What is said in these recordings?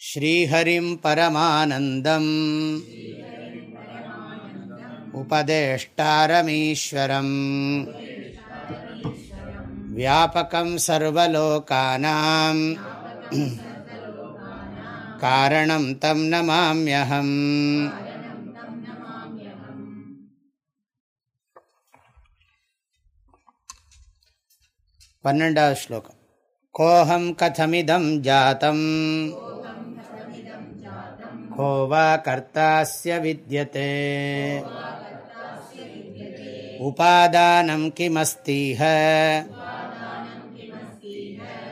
श्रीहरिं परमानन्दम् उपदेष्टारमीश्वरम् व्यापकं सर्वलोकानां कारणं तं नमाम्यहम् பன்னெண்டாவது ஸ்லோகம் கோஹம் கதமிதம் होवा कर्तास्य विद्यते उपादानं किमस्तीह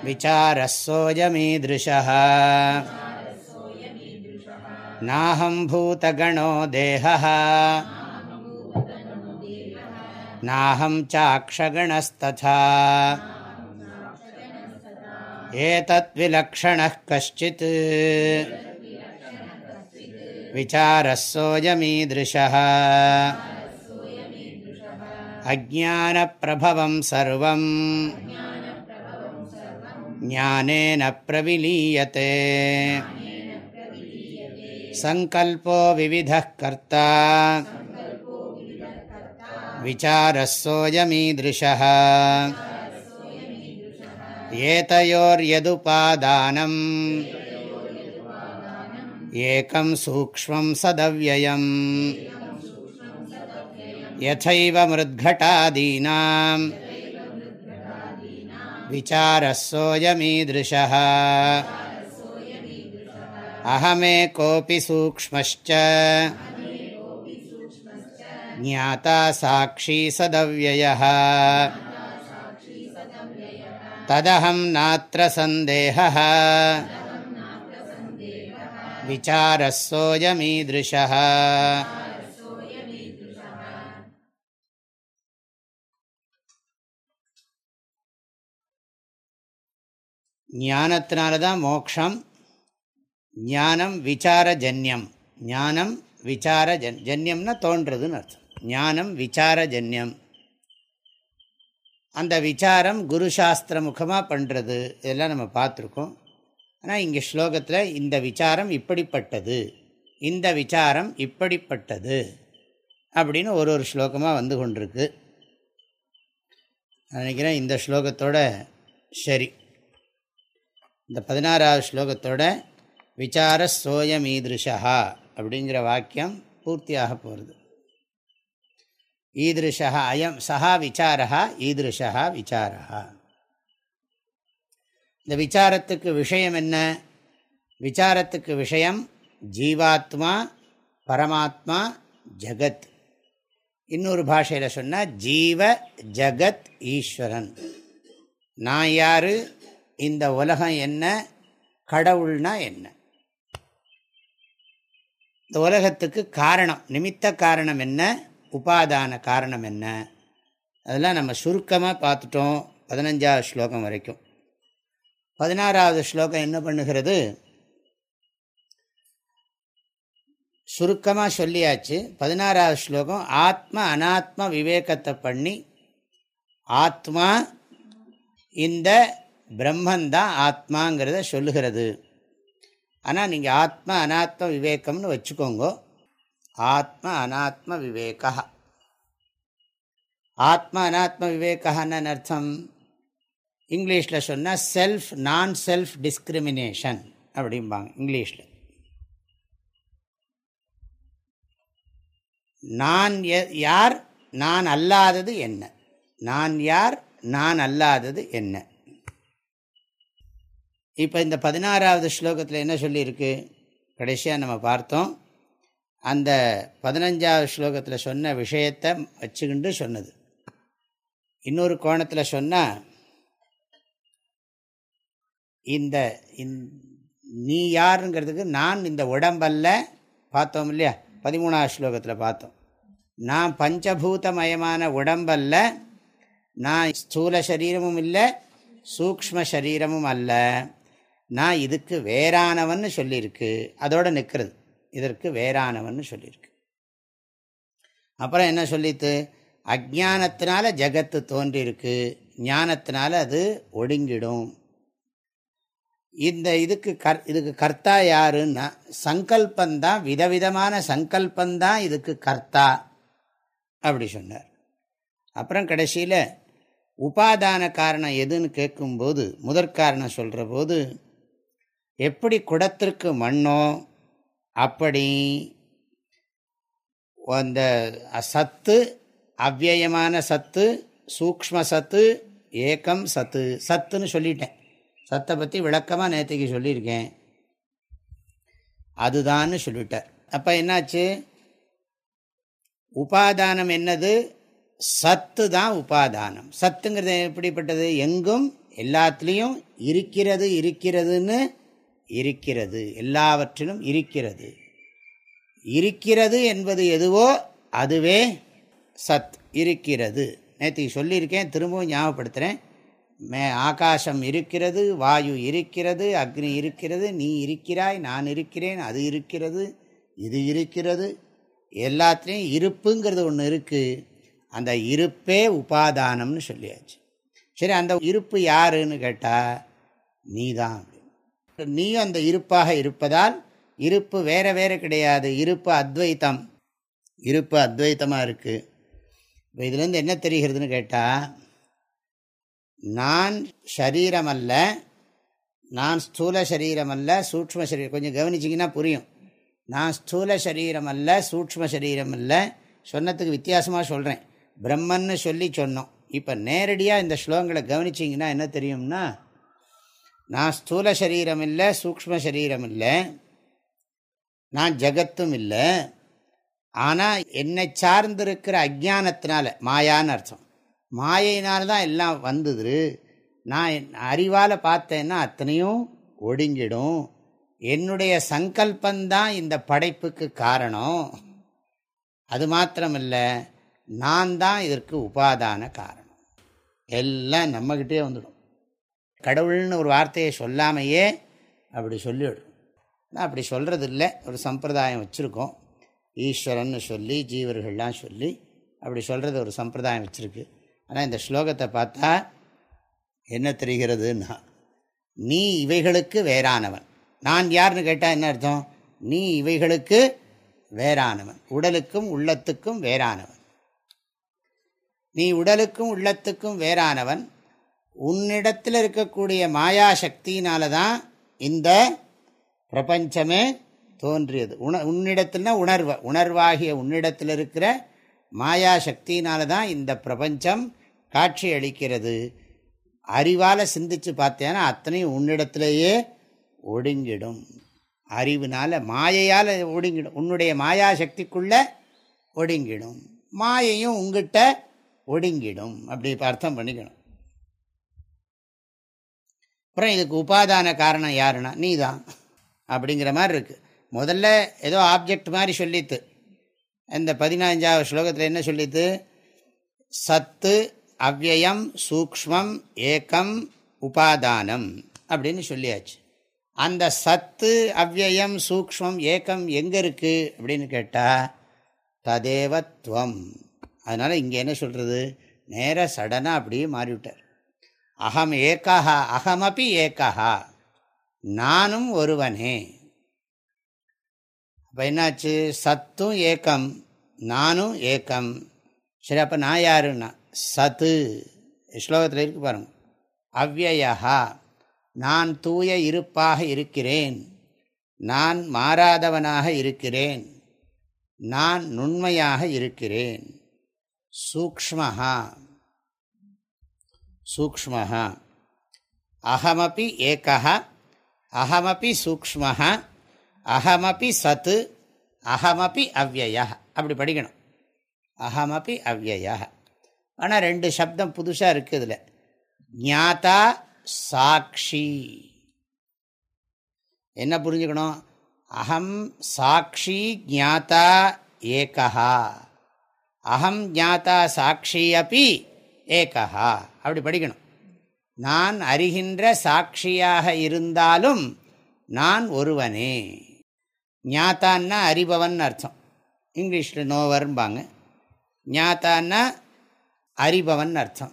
विचारः सोऽयमीदृशः नाहं भूतगणो देहः नाहं चाक्षगणस्तथा एतद्विलक्षणः कश्चित् विचारः सोऽयमीदृशः अज्ञानप्रभवं सर्वं ज्ञानेन प्रविलीयते सङ्कल्पो विविधः कर्ता विचारः सोऽयमीदृशः एतयोर्यदुपादानम् एकं सूक्ष्मं सदव्ययम्। यथैव मृद्घटादीनां विचारः सोऽयमीदृशः। अहमेकोऽपि सूक्ष्मश्च। ज्ञाता साक्षी सदव्ययः। तदहं विचारः सोऽयमीदृशः ஞானத்தினால தான் மோக்ஷம் ஞானம் விசாரஜன்யம் ஞானம் விசார ஜன் ஜன்யம்னா தோன்றதுன்னு அர்த்தம் ஞானம் விசாரஜன்யம் அந்த விசாரம் குரு சாஸ்திர முகமாக பண்ணுறது இதெல்லாம் நம்ம பார்த்துருக்கோம் ஆனால் இங்கே ஸ்லோகத்தில் இந்த விசாரம் இப்படிப்பட்டது. இந்த விசாரம் இப்படிப்பட்டது. அப்படின்னு ஒரு ஒரு ஸ்லோகமாக வந்து கொண்டிருக்கு. நினைக்கிறேன் இந்த ஸ்லோகத்தோட சரி. இந்த பதினாறாவது ஸ்லோகத்தோட விசார சோயம் ஈதிருஷா அப்படிங்கிற வாக்கியம் பூர்த்தியாக போகிறது ஈதிருஷா அயம் சஹா விசாரா ஈதிருஷா விசாரா இந்த விசாரத்துக்கு விஷயம் என்ன? விசாரத்துக்கு விஷயம் ஜீவாத்மா பரமாத்மா ஜகத். இன்னொரு பாஷையில் சொன்னால் ஜீவ ஜகத் ஈஸ்வரன். நான் யார்? இந்த உலகம் என்ன? கடவுள்னா என்ன? இந்த உலகத்துக்கு காரணம் நிமித்த காரணம் என்ன? உபாதான காரணம் என்ன? அதெல்லாம் நம்ம சுருக்கமாக பார்த்துட்டோம் பதினஞ்சாவது ஸ்லோகம் வரைக்கும். பதினாறாவது ஸ்லோகம் என்ன பண்ணுகிறது? சுருக்கமாக சொல்லியாச்சு. பதினாறாவது ஸ்லோகம் ஆத்ம அனாத்ம விவேகத்தை பண்ணி ஆத்மா இந்த பிரம்மந்தான் ஆத்மாங்கிறத சொல்லுகிறது. ஆனால் நீங்கள் ஆத்ம அனாத்ம விவேகம்னு வச்சுக்கோங்க. ஆத்ம அனாத்ம விவேகா. ஆத்ம அனாத்ம விவேகான்னு அர்த்தம்? இங்கிலீஷில் சொன்னால் செல்ஃப் நான் செல்ஃப் டிஸ்கிரிமினேஷன் அப்படிம்பாங்க இங்கிலீஷில். நான் யார் நான் அல்லாதது என்ன? நான் யார் நான் அல்லாதது என்ன? இப்போ இந்த பதினாறாவது ஸ்லோகத்தில் என்ன சொல்லியிருக்கு? கடைசியாக நம்ம பார்த்தோம். அந்த பதினஞ்சாவது ஸ்லோகத்தில் சொன்ன விஷயத்தை வச்சுக்கிண்டு சொன்னது. இன்னொரு கோணத்தில் சொன்னால் இந்த நீ யாருங்கிறதுக்கு நான் இந்த உடம்பல்ல பார்த்தோம் இல்லையா? பதிமூணாவது ஸ்லோகத்தில் பார்த்தோம். நான் பஞ்சபூதமயமான உடம்பல்ல நான் ஸ்தூல சரீரமும் இல்லை சூக்ம சரீரமும் அல்ல. நான் இதுக்கு வேறானவன் சொல்லியிருக்கு. அதோடு நிற்கிறது இதற்கு வேறானவன் சொல்லியிருக்கு. அப்புறம் என்ன சொல்லித்து? அஜானத்தினால ஜகத்து தோன்றியிருக்கு. ஞானத்தினால அது ஒடுங்கிடும். இந்த இதுக்கு கர் இதுக்கு கர்த்தா யாருன்னா சங்கல்பந்தான் விதவிதமான சங்கல்பந்தான் இதுக்கு கர்த்தா அப்படி சொன்னார். அப்புறம் கடைசியில் உபாதான காரணம் எதுன்னு கேட்கும்போது முதற்காரணம் சொல்கிற போது எப்படி குடத்திற்கு மண்ணோ அப்படி அந்த சத்து அவ்வயமான சத்து சூக்ம சத்து ஏக்கம் சத்து சத்துன்னு சொல்லிட்டேன். சத்தை பற்றி விளக்கமாக நேற்றுக்கு சொல்லியிருக்கேன். அதுதான்னு சொல்லிட்டார். அப்போ என்னாச்சு? உபாதானம் என்னது? சத்து தான் உபாதானம். சத்துங்கிறது எப்படிப்பட்டது? எங்கும் எல்லாத்துலேயும் இருக்கிறது இருக்கிறதுன்னு இருக்கிறது. எல்லாவற்றிலும் இருக்கிறது. இருக்கிறது என்பது எதுவோ அதுவே சத். இருக்கிறது. நேற்று சொல்லியிருக்கேன் திரும்பவும் ஞாபகப்படுத்துகிறேன் மே ஆகாசம் இருக்கிறது வாயு இருக்கிறது அக்னி இருக்கிறது நீ இருக்கிறாய் நான் இருக்கிறேன் அது இருக்கிறது இது இருக்கிறது. எல்லாத்துலேயும் இருப்புங்கிறது ஒன்று இருக்குது அந்த இருப்பே உபாதானம்னு சொல்லியாச்சு. சரி அந்த இருப்பு யாருன்னு கேட்டால் நீ தான் நீயும் அந்த இருப்பாக இருப்பதால் இருப்பு வேறு வேறு கிடையாது. இருப்பு அத்வைத்தம். இருப்பு அத்வைத்தமாக இருக்குது இப்போ இதுலேருந்து என்ன தெரிகிறதுன்னு கேட்டால் நான் ஷரீரம் அல்ல நான் ஸ்தூல சரீரம் அல்ல சூக்ம சரீரம். கொஞ்சம் கவனிச்சிங்கன்னா புரியும். நான் ஸ்தூல சரீரம் அல்ல சூக்ம சரீரம் இல்லை சொன்னதுக்கு வித்தியாசமாக சொல்கிறேன் பிரம்மன்னு சொல்லி சொன்னோம். இப்போ நேரடியாக இந்த ஸ்லோகங்களை கவனிச்சிங்கன்னா என்ன தெரியும்னா நான் ஸ்தூல சரீரம் இல்லை சூக்ம சரீரம் இல்லை நான் ஜகத்தும் இல்லை ஆனால் என்னை சார்ந்திருக்கிற அஜானத்தினால மாயான்னு அர்த்தம். மாயினால்தான் தான் எல்லாம் வந்தது. நான் அறிவால் பார்த்தேன்னா அத்தனையும் ஒடுங்கிடும். என்னுடைய சங்கல்பந்தான் இந்த படைப்புக்கு காரணம். அது மாத்திரமில்லை நான் தான் இதற்கு உபாதான காரணம். எல்லாம் நம்மக்கிட்டே வந்துடும். கடவுள்னு ஒரு வார்த்தையை சொல்லாமையே அப்படி சொல்லிவிடும். நான் அப்படி சொல்கிறது இல்லை ஒரு சம்பிரதாயம் வச்சுருக்கோம். ஈஸ்வரன்னு சொல்லி ஜீவர்கள்லாம் சொல்லி அப்படி சொல்கிறது ஒரு சம்பிரதாயம் வச்சுருக்கு. ஆனால் இந்த ஸ்லோகத்தை பார்த்தா என்ன தெரிகிறதுன்னா நீ இவைகளுக்கு வேறானவன். நான் யாருன்னு கேட்டால் என்ன அர்த்தம்? நீ இவைகளுக்கு வேறானவன். உடலுக்கும் உள்ளத்துக்கும் வேறானவன். நீ உடலுக்கும் உள்ளத்துக்கும் வேறானவன். உன்னிடத்தில் இருக்கக்கூடிய மாயா சக்தியினால தான் இந்த பிரபஞ்சமே தோன்றியது. உண உன்னிடத்துலனா உணர்வு. உணர்வாகிய உன்னிடத்தில் இருக்கிற மாயா சக்தியினால தான் இந்த பிரபஞ்சம் காட்சி அளிக்கிறது. அறிவால் சிந்திச்சு பார்த்தேன்னா அத்தனையும் உன்னிடத்திலேயே ஒடுங்கிடும். அறிவினால் மாயையால் ஒடுங்கிடும். உன்னுடைய மாயா சக்திக்குள்ளே ஒடுங்கிடும். மாயையும் உங்ககிட்ட ஒடுங்கிடும். அப்படி அர்த்தம் பண்ணிக்கணும். அப்புறம் இதுக்கு உபாதான காரணம் யாருன்னா நீ தான் அப்படிங்கிற மாதிரி இருக்குது முதல்ல ஏதோ ஆப்ஜெக்ட் மாதிரி சொல்லித்து. இந்த பதினஞ்சாவது ஸ்லோகத்தில் என்ன சொல்லித்து? சத்து அவ்வயம் சூக்மம் ஏக்கம் உபாதானம் அப்படின்னு சொல்லியாச்சு. அந்த சத்து அவ்வயம் சூக்மம் ஏக்கம் எங்கே இருக்குது அப்படின்னு கேட்டால் ததேவத்வம். அதனால் இங்கே என்ன சொல்கிறது நேர சடனாக அப்படியே மாறிவிட்டார். அகம் ஏக்கா அகமபி ஏக்கா நானும் ஒருவனே. அப்போ என்னாச்சு? சத்தும் ஏக்கம். நானும் ஏக்கம். சரி அப்போ நான் யாருன்னா? சத்து ஸ்லோகத்தில் இருக்கு பாருங்க. அவ்வயா நான் தூய இருப்பாக இருக்கிறேன். நான் மாறாதவனாக இருக்கிறேன். நான் நுண்மையாக இருக்கிறேன். சூக்மஹா சூக்மஹா அகமபி ஏகா அகமபி சூக்மஹா அகமபி சத்து. அகமபி அவ்வய அப்படி படிக்கணும். அகமபி அவ்வய ஆனால் ரெண்டு சப்தம் புதுசாக இருக்குது இதில். ஞாத்தா சாட்சி என்ன புரிஞ்சுக்கணும்? அகம் சாட்சி ஜாத்தா ஏகா அகம் ஜாத்தா சாட்சி அப்பி ஏகா அப்படி படிக்கணும். நான் அறிகின்ற சாட்சியாக இருந்தாலும் நான் ஒருவனே. ஞாத்தான்னா அறிபவன் அர்த்தம். இங்கிலீஷில் நோவர்ம்பாங்க. ஞாத்தான்னா அறிபவன் அர்த்தம்.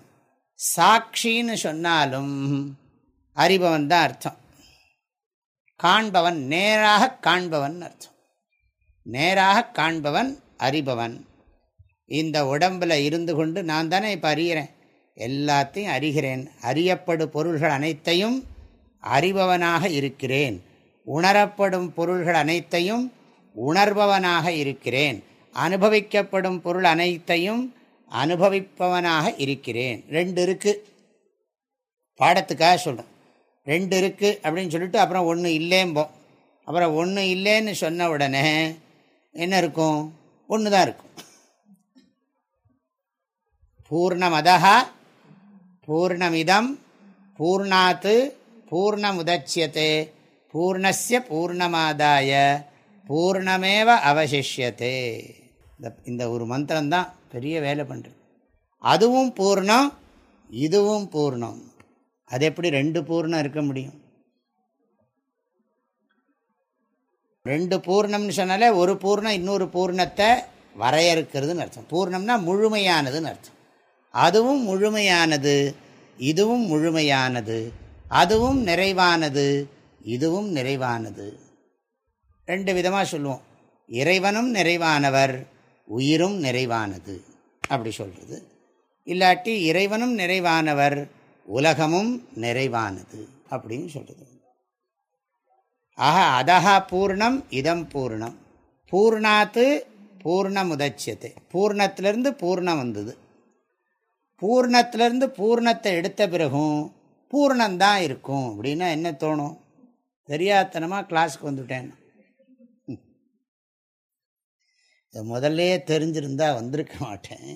சாட்சின்னு சொன்னாலும் அறிபவன் தான் அர்த்தம். காண்பவன் நேராக காண்பவன் அர்த்தம். நேராக காண்பவன் அறிபவன். இந்த உடம்பில் இருந்து கொண்டு நான் தானே இப்போ அறிகிறேன். எல்லாத்தையும் அறிகிறேன். அறியப்படும் பொருள்கள் அனைத்தையும் அறிபவனாக இருக்கிறேன். உணரப்படும் பொருள்கள் அனைத்தையும் உணர்பவனாக இருக்கிறேன். அனுபவிக்கப்படும் பொருள் அனைத்தையும் அனுபவிப்பவனாக இருக்கிறேன். ரெண்டு இருக்குது பாடத்துக்காக சொல்கிறேன் ரெண்டு இருக்குது அப்படின்னு சொல்லிட்டு அப்புறம் ஒன்று இல்லேம்போம். அப்புறம் ஒன்று இல்லைன்னு சொன்ன உடனே என்ன இருக்கும்? ஒன்று தான் இருக்கும். பூர்ணமதா பூர்ணமிதம் பூர்ணாத்து பூர்ணமுதட்சியத்தை பூர்ணஸ்ய பூர்ணமாதாய பூர்ணமேவ அவசிஷ்யத்தே இந்த இந்த ஒரு மந்திரம்தான். பெரிய வேலை பண்ணுறது அதுவும் பூர்ணம் இதுவும் பூர்ணம். அது எப்படி ரெண்டு பூர்ணம் இருக்க முடியும்? ரெண்டு பூர்ணம்னு சொன்னாலே ஒரு பூர்ணம் இன்னொரு பூர்ணத்தை வரையறுக்கிறதுன்னு அர்த்தம். பூர்ணம்னா முழுமையானதுன்னு அர்த்தம். அதுவும் முழுமையானது இதுவும் முழுமையானது அதுவும் நிறைவானது இதுவும் நிறைவானது. ரெண்டு விதமாக சொல்லுவோம். இறைவனும் நிறைவானவர் உயிரும் நிறைவானது அப்படி சொல்கிறது இல்லாட்டி இறைவனும் நிறைவானவர் உலகமும் நிறைவானது அப்படின்னு சொல்கிறது ஆஹா அதஹா பூர்ணம் இதம் பூர்ணம். பூர்ணாத்து பூர்ணமுதட்சியத்தை பூர்ணத்திலிருந்து பூர்ணம் வந்தது. பூர்ணத்திலிருந்து பூர்ணத்தை எடுத்த பிறகும் பூர்ணந்தான் இருக்கும் அப்படின்னா என்ன தோணும்? தெரியாதனமாக கிளாஸுக்கு வந்துவிட்டேன் முதல்லையே தெரிஞ்சிருந்தா வந்திருக்க மாட்டேன்.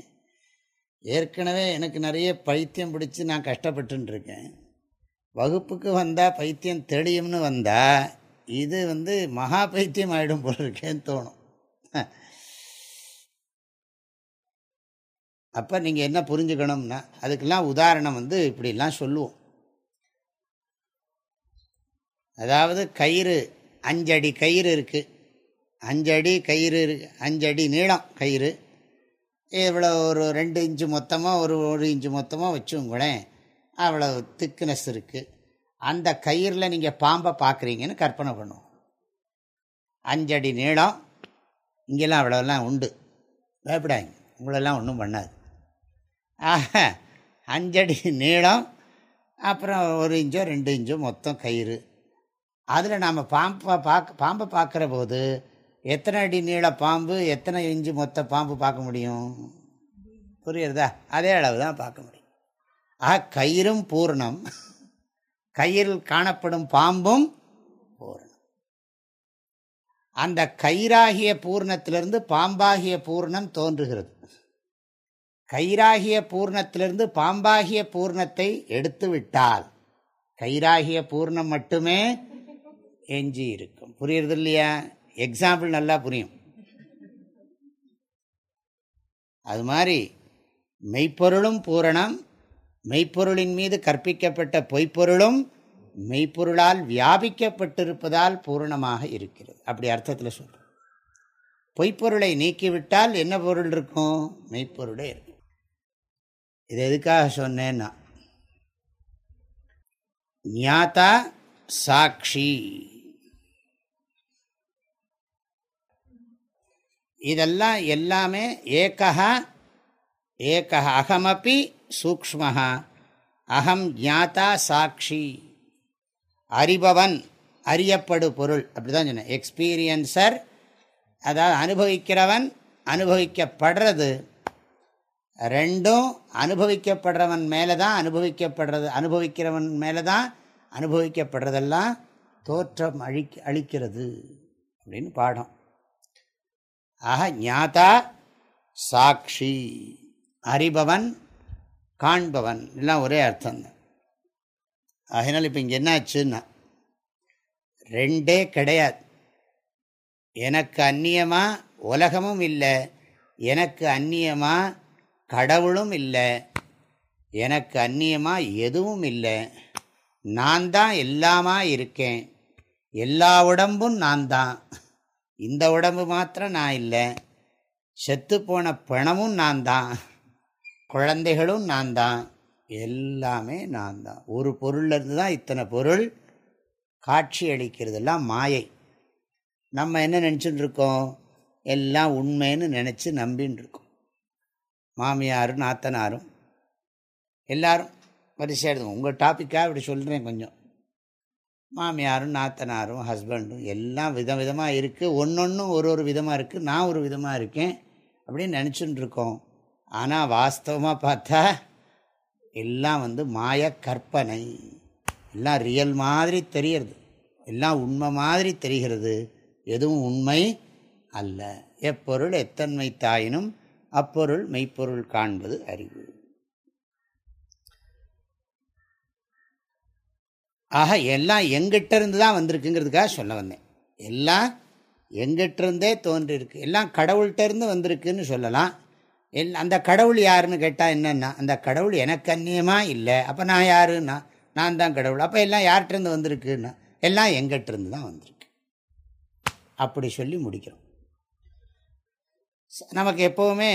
ஏற்கனவே எனக்கு நிறைய பைத்தியம் பிடிச்சி நான் கஷ்டப்பட்டுருக்கேன் வகுப்புக்கு வந்தால் பைத்தியம் தெளியும்னு வந்தால் இது வந்து மகா பைத்தியம் ஆகிடும் போல் இருக்கேன்னு தோணும். அப்போ நீங்கள் என்ன புரிஞ்சுக்கணும்னா அதுக்கெல்லாம் உதாரணம் வந்து இப்படிலாம் சொல்லுவோம். அதாவது கயிறு அஞ்சடி கயிறு இருக்குது அஞ்சடி கயிறு அஞ்சடி நீளம் கயிறு. இவ்வளோ ஒரு ரெண்டு இன்ச்சு மொத்தமாக ஒரு ஒரு இன்ச்சு மொத்தமாக வச்சுங்களேன். அவ்வளோ திக்னஸ் இருக்குது அந்த கயிறில் நீங்கள் பாம்பை பார்க்குறீங்கன்னு கற்பனை பண்ணுவோம். அஞ்சடி நீளம். இங்கெல்லாம் அவ்வளோலாம் உண்டு. பயப்படாங்க உங்களெல்லாம் ஒன்றும் பண்ணாது. ஆக அஞ்சடி நீளம். அப்புறம் ஒரு இன்ச்சோ ரெண்டு இன்ச்சோ மொத்தம் கயிறு. அதில் நாம் பாம்பை பார்க்க பாம்பை பார்க்குற போது எத்தனை அடி நீள பாம்பு எத்தனை இஞ்சி மொத்த பாம்பு பார்க்க முடியும்? புரியுறதா? அதே அளவு தான் பார்க்க முடியும். ஆக கயிறும் பூர்ணம். கயிறில் காணப்படும் பாம்பும் பூர்ணம். அந்த கயிறாகிய பூர்ணத்திலிருந்து பாம்பாகிய பூர்ணம் தோன்றுகிறது. கயிறாகிய பூர்ணத்திலிருந்து பாம்பாகிய பூர்ணத்தை எடுத்து விட்டால் கயிறாகிய பூர்ணம் மட்டுமே எஞ்சி இருக்கும் புரியுறது இல்லையா எக்ஸாம்பிள் நல்லா புரியும். அது மாதிரி மெய்ப்பொருளும் பூரணம் மெய்ப்பொருளின் மீது கற்பிக்கப்பட்ட பொய்ப்பொருளும் மெய்ப்பொருளால் வியாபிக்கப்பட்டிருப்பதால் பூரணமாக இருக்கிறது. அப்படி அர்த்தத்தில் சொல்கிறோம் பொய்ப்பொருளை நீக்கிவிட்டால் என்ன பொருள் இருக்கும்? மெய்ப்பொருளே இருக்கும். இது எதுக்காக சொன்னேன்னா ஞாத்தா சாட்சி இதெல்லாம் எல்லாமே ஏகா ஏகா அகமப்பி சூக்மஹா அகம் ஞாத்தா சாட்சி. அறிபவன் அறியப்படு பொருள் அப்படி தான் சொன்னேன். எக்ஸ்பீரியன்சர் அதாவது அனுபவிக்கிறவன் அனுபவிக்கப்படுறது. ரெண்டும் அனுபவிக்கப்படுறவன் மேலே தான் அனுபவிக்கப்படுறது அனுபவிக்கிறவன் மேலே தான் அனுபவிக்கப்படுறதெல்லாம் தோற்றம் அழி அழிக்கிறது அப்படின்னு பாடம். ஆக ஞாதா சாட்சி அறிபவன் காண்பவன் எல்லாம் ஒரே அர்த்தம் தான் அதனால் இப்போ இங்கே என்னாச்சுன்னா ரெண்டே கிடையாது. எனக்கு அந்நியமாக உலகமும் இல்லை எனக்கு அந்நியமாக கடவுளும் இல்லை எனக்கு அந்நியமாக எதுவும் இல்லை நான் தான் எல்லாமா இருக்கேன் எல்லா உடம்பும் நான் தான் இந்த உடம்பு மாத்திரம் நான் இல்லை. செத்துப்போன பணமும் நான் தான். குழந்தைகளும் நான் தான். எல்லாமே நான் தான். ஒரு பொருள்லேருந்து தான் இத்தனை பொருள் காட்சி அளிக்கிறதெல்லாம் மாயை. நம்ம என்ன நினச்சின்னு இருக்கோம்? எல்லாம் உண்மைன்னு நினச்சி நம்பின்னு இருக்கோம். மாமியாரும் நாத்தனாரும் எல்லாரும். வரிசையாக எடுத்து உங்கள் டாப்பிக்காக இப்படி சொல்கிறேன் கொஞ்சம். மாமியாரும் நாத்தனாரும் ஹஸ்பண்டும் எல்லாம் விதம் விதமாக இருக்குது ஒன்றொன்றும் ஒரு ஒரு விதமாக இருக்குது நான் ஒரு விதமாக இருக்கேன் அப்படின்னு நினச்சிட்டு இருக்கோம். ஆனால் வாஸ்தவமாக பார்த்தா எல்லாம் வந்து மாய கற்பனை. எல்லாம் ரியல் மாதிரி தெரிகிறது எல்லாம் உண்மை மாதிரி தெரிகிறது. எதுவும் உண்மை அல்ல. எப்பொருள் எத்தன்மை தாயினும் அப்பொருள் மெய்ப்பொருள் காண்பது அறிவு. ஆக எல்லாம் எங்கிட்ட இருந்து தான் வந்திருக்குங்கிறதுக்காக சொல்ல வந்தேன். எல்லாம் எங்கிட்டிருந்தே தோன்றிருக்கு. எல்லாம் கடவுள்கிட்டருந்து வந்திருக்குன்னு சொல்லலாம். எல் அந்த கடவுள் யாருன்னு கேட்டால் என்னென்னா அந்த கடவுள் எனக்கு அந்நியமாக இல்லை. அப்போ நான் யாருன்னா நான் தான் கடவுள். அப்போ எல்லாம் யார்கிட்டருந்து வந்திருக்குன்னா எல்லாம் எங்கிட்டிருந்து தான் வந்திருக்கு. அப்படி சொல்லி முடிக்கிறோம். நமக்கு எப்போவுமே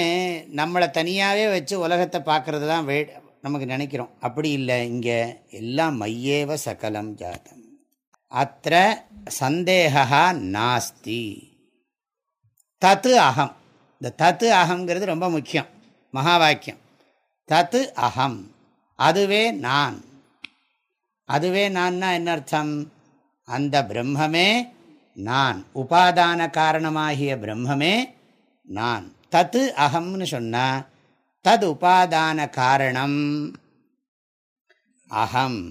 நம்மளை தனியாகவே வச்சு உலகத்தை பார்க்குறது தான் வே நமக்கு நினைக்கிறோம். அப்படி இல்லை. இங்கே எல்லாம் மையேவ சகலம் ஜாதம். அத்த சந்தேகா நாஸ்தி. தத்து அகம். இந்த தத்து அகங்கிறது ரொம்ப முக்கியம். மகா வாக்கியம் தத்து அகம். அதுவே நான். அதுவே நான்னா என்ன அர்த்தம்? அந்த பிரம்மமே நான். உபாதான காரணமாகிய பிரம்மமே நான். தத்து அகம்னு சொன்னால் தது உபாதான காரணம் அகம்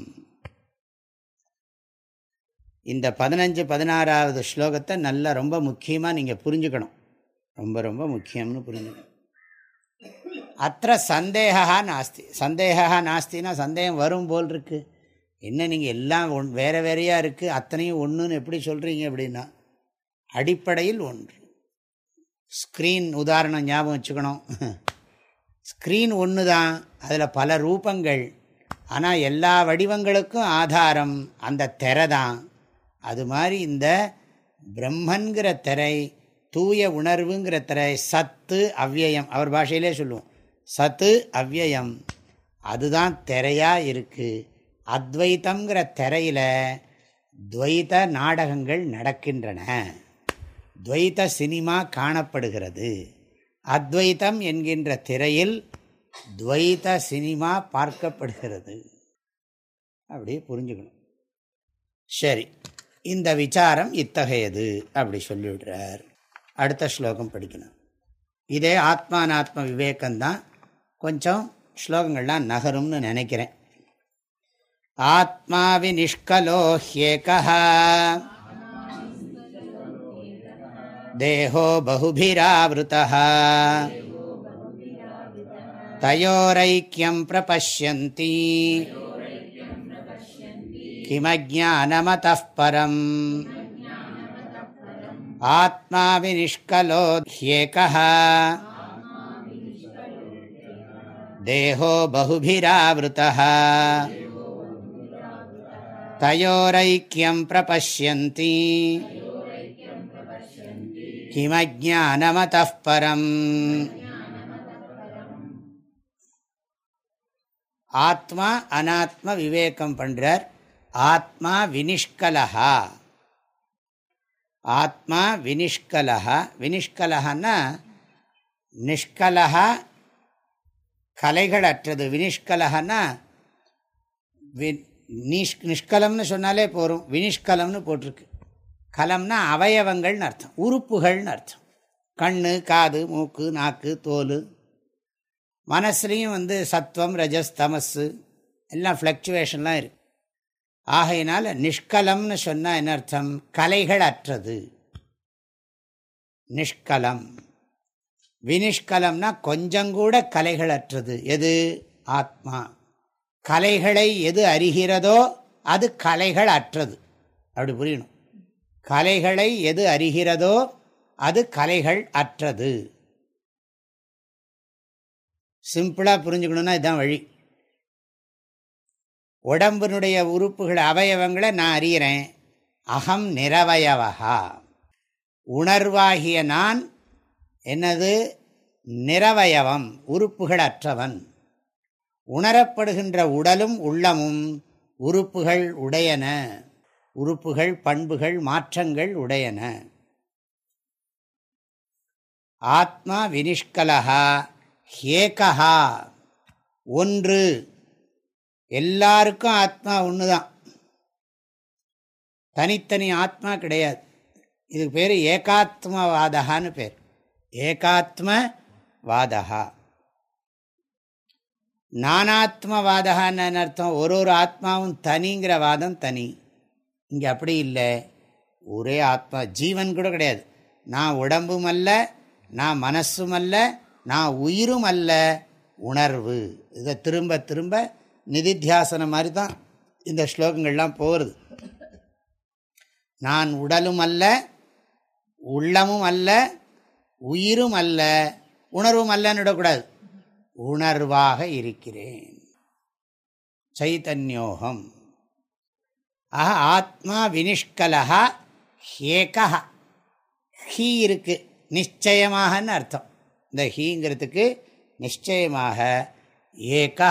இந்த பதினஞ்சு பதினாறாவது ஸ்லோகத்தை நல்லா ரொம்ப முக்கியமாக நீங்கள் புரிஞ்சுக்கணும். ரொம்ப ரொம்ப முக்கியம்னு புரிஞ்சுக்கணும். அத்த சந்தேகா நாஸ்தி. சந்தேகா நாஸ்தினா சந்தேகம் வரும் போல் இருக்குது என்ன நீங்கள் எல்லாம் ஒன் வேறு வேறையாக இருக்குது அத்தனையும் ஒன்றுன்னு எப்படி சொல்கிறீங்க அப்படின்னா அடிப்படையில் ஒன்று. ஸ்க்ரீன் உதாரணம் ஞாபகம் வச்சுக்கணும். ஸ்க்ரீன் ஒன்று தான். அதில் பல ரூபங்கள். ஆனால் எல்லா வடிவங்களுக்கும் ஆதாரம் அந்த திரை தான். அது மாதிரி இந்த பிரம்மன்கிற திரை தூய உணர்வுங்கிற திரை சத்து அவ்யயம் அவர் பாஷையிலே சொல்லுவோம். சத்து அவ்யயம் அதுதான் திரையாக இருக்குது அத்வைத்தங்கிற திரையில் துவைத நாடகங்கள் நடக்கின்றன. துவைத்த சினிமா காணப்படுகிறது. அத்வைத்தம் என்கின்ற திரையில் துவைத சினிமா பார்க்கப்படுகிறது. அப்படியே புரிஞ்சுக்கணும். சரி இந்த விசாரம் இத்தகையது அப்படி சொல்லிவிடுறார். அடுத்த ஸ்லோகம் படிக்கணும். இதே ஆத்மானாத்ம விவேகம்தான். கொஞ்சம் ஸ்லோகங்கள்லாம் நகரும்னு நினைக்கிறேன். ஆத்மாவினிஷ்கலோஹ்யேகா देहो बहुभिरावृतः। तयोरैक्यं प्रपश्यन्ति। किमज्ञानमतः परम्। आत्मा विनिष्कलो ह्येकः। देहो கிமஜானமத பரம் ஆத்மா அனாத்ம விவேகம் பண்ணுறார் ஆத்மா வினிஷ்கலஹா ஆத்மா வினிஷ்கலஹா வினிஷ்கலஹன்னா நிஷ்கலஹா கலைகள் அற்றது வினிஷ்கலஹன்னா நிஷ் நிஷ்கலம்னு சொன்னாலே போகும் வினிஷ்கலம்னு போட்டிருக்கு. கலம்னா அவயவங்கள்னு அர்த்தம். உறுப்புகள்னு அர்த்தம். கண் காது மூக்கு நாக்கு தோல். மனசுலேயும் வந்து சத்வம் ரஜஸ் தமஸு எல்லாம் ஃப்ளக்சுவேஷன்லாம் இருக்குது ஆகையினால் நிஷ்கலம்னு சொன்னால் என்ன அர்த்தம்? கலைகள் அற்றது நிஷ்கலம். வினிஷ்கலம்னா கொஞ்சங்கூட கலைகள் அற்றது எது? ஆத்மா. கலைகளை எது அறிகிறதோ அது கலைகள் அற்றது அப்படி புரியணும். கலைகளை எது அறிகிறதோ அது கலைகள் அற்றது. சிம்பிளாக புரிஞ்சுக்கணுன்னா இதுதான் வழி. உடம்பினுடைய உறுப்புகள் அவயவங்களை நான் அறிகிறேன். அகம் நிறவயவகா உணர்வாகிய நான் என்னது? நிறவயவம் உறுப்புகள் அற்றவன். உணரப்படுகின்ற உடலும் உள்ளமும் உறுப்புகள் உடையன. உறுப்புகள் பண்புகள் மாற்றங்கள் உடையன. ஆத்மா வினிஷ்கலகா ஹேகஹா ஒன்று. எல்லாருக்கும் ஆத்மா ஒன்று தான் தனித்தனி ஆத்மா கிடையாது. இதுக்கு பேர் ஏகாத்மவாதகான்னு பேர். ஏகாத்ம வாதகா நானாத்மவாதகான்னு அர்த்தம்? ஒரு ஒரு ஆத்மாவும் தனிங்கிற வாதம் தனி. இங்கே அப்படி இல்லை. ஒரே ஆத்மா. ஜீவன் கூட கிடையாது. நான் உடம்பும் அல்ல நான் மனசும் அல்ல நான் உயிரும் அல்ல. உணர்வு. இதை திரும்ப திரும்ப நிதித்தியாசனம் மாதிரி தான் இந்த ஸ்லோகங்கள்லாம் போகிறது. நான் உடலும் அல்ல உள்ளமும் அல்ல உயிரும் அல்ல உணர்வும் அல்லன்னு விடக்கூடாது. உணர்வாக இருக்கிறேன். சைத்தன்யோகம் ஆஹா ஆத்மா வினிஷ்கலா ஹேகா ஹீ இருக்கு நிச்சயமாகன்னு அர்த்தம். இந்த ஹீங்கிறதுக்கு நிச்சயமாக ஏகா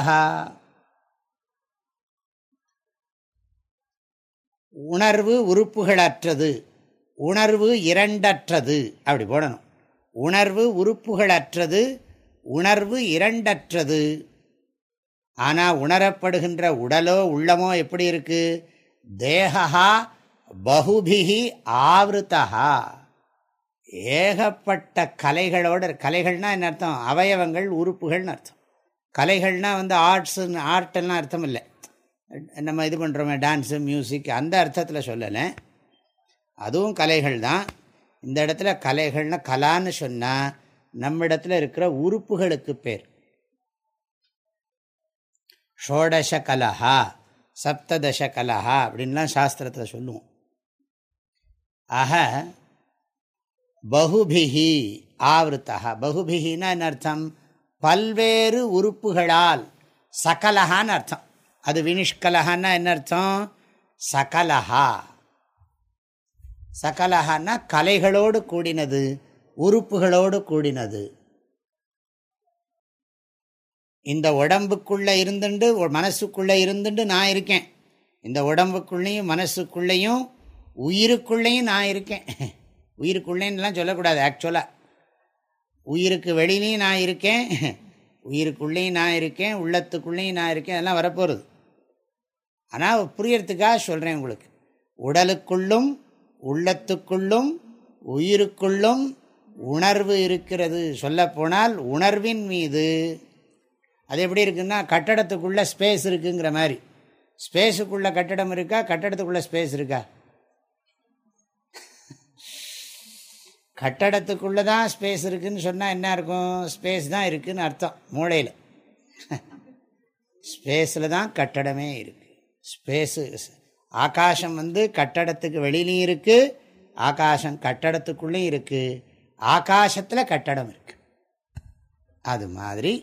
உணர்வு உறுப்புகளற்றது உணர்வு இரண்டற்றது அப்படி போடணும். உணர்வு உறுப்புகளற்றது உணர்வு இரண்டற்றது. ஆனால் உணரப்படுகின்ற உடலோ உள்ளமோ எப்படி இருக்குது தேகா பகுபிகி ஆவருத்தா ஏகப்பட்ட கலைகளோட கலைகள்னால் என்ன அர்த்தம்? அவயவங்கள் உறுப்புகள்னு அர்த்தம். கலைகள்னால் வந்து ஆர்ட்ஸுன்னு ஆர்ட்டெல்லாம் அர்த்தம் இல்லை. நம்ம இது பண்ணுறோமே டான்ஸு மியூசிக் அந்த அர்த்தத்தில் சொல்லலை. அதுவும் கலைகள் தான். இந்த இடத்துல கலைகள்னால் கலான்னு சொன்னால் நம்மிடத்தில் இருக்கிற உறுப்புகளுக்கு பேர். ஷோடச கலஹா. சப்ததச கலஹா அப்படின்லாம் சாஸ்திரத்தில் சொல்லுவோம். ஆக பகுபிகி ஆவருத்தா பகுபிகின்னா என்ன அர்த்தம்? பல்வேறு உறுப்புகளால் சகலஹான்னு அர்த்தம். அது வினிஷ்கலஹான்னா என்ன அர்த்தம்? சகலஹா. சகலஹான்னா கலைகளோடு கூடினது உறுப்புகளோடு கூடினது. இந்த உடம்புக்குள்ளே இருந்துண்டு மனசுக்குள்ளே இருந்துட்டு நான் இருக்கேன். இந்த உடம்புக்குள்ளேயும் மனசுக்குள்ளேயும் உயிருக்குள்ளேயும் நான் இருக்கேன். உயிருக்குள்ளேன்னுலாம் சொல்லக்கூடாது ஆக்சுவலாக உயிருக்கு வெளியிலையும் நான் இருக்கேன் உயிருக்குள்ளேயும் நான் இருக்கேன் உள்ளத்துக்குள்ளேயும் நான் இருக்கேன் அதெல்லாம் வரப்போகிறது ஆனால் புரியறதுக்காக சொல்கிறேன் உங்களுக்கு. உடலுக்குள்ளும் உள்ளத்துக்குள்ளும் உயிருக்குள்ளும் உணர்வு இருக்கிறது. சொல்லப்போனால் உணர்வின் மீது. அது எப்படி இருக்குன்னா கட்டடத்துக்குள்ளே ஸ்பேஸ் இருக்குங்கிற மாதிரி. ஸ்பேஸுக்குள்ளே கட்டடம் இருக்கா? கட்டடத்துக்குள்ளே ஸ்பேஸ் இருக்கா? கட்டடத்துக்குள்ளே தான் ஸ்பேஸ் இருக்குதுன்னு சொன்னால் என்ன இருக்கும்? ஸ்பேஸ் தான் இருக்குதுன்னு அர்த்தம் மூளையில். ஸ்பேஸில் தான் கட்டடமே இருக்குது ஸ்பேஸு ஆகாசம் வந்து கட்டடத்துக்கு வெளியிலையும் இருக்குது ஆகாசம் கட்டடத்துக்குள்ளேயும் இருக்குது ஆகாசத்தில் கட்டடம் இருக்குது அது மாதிரி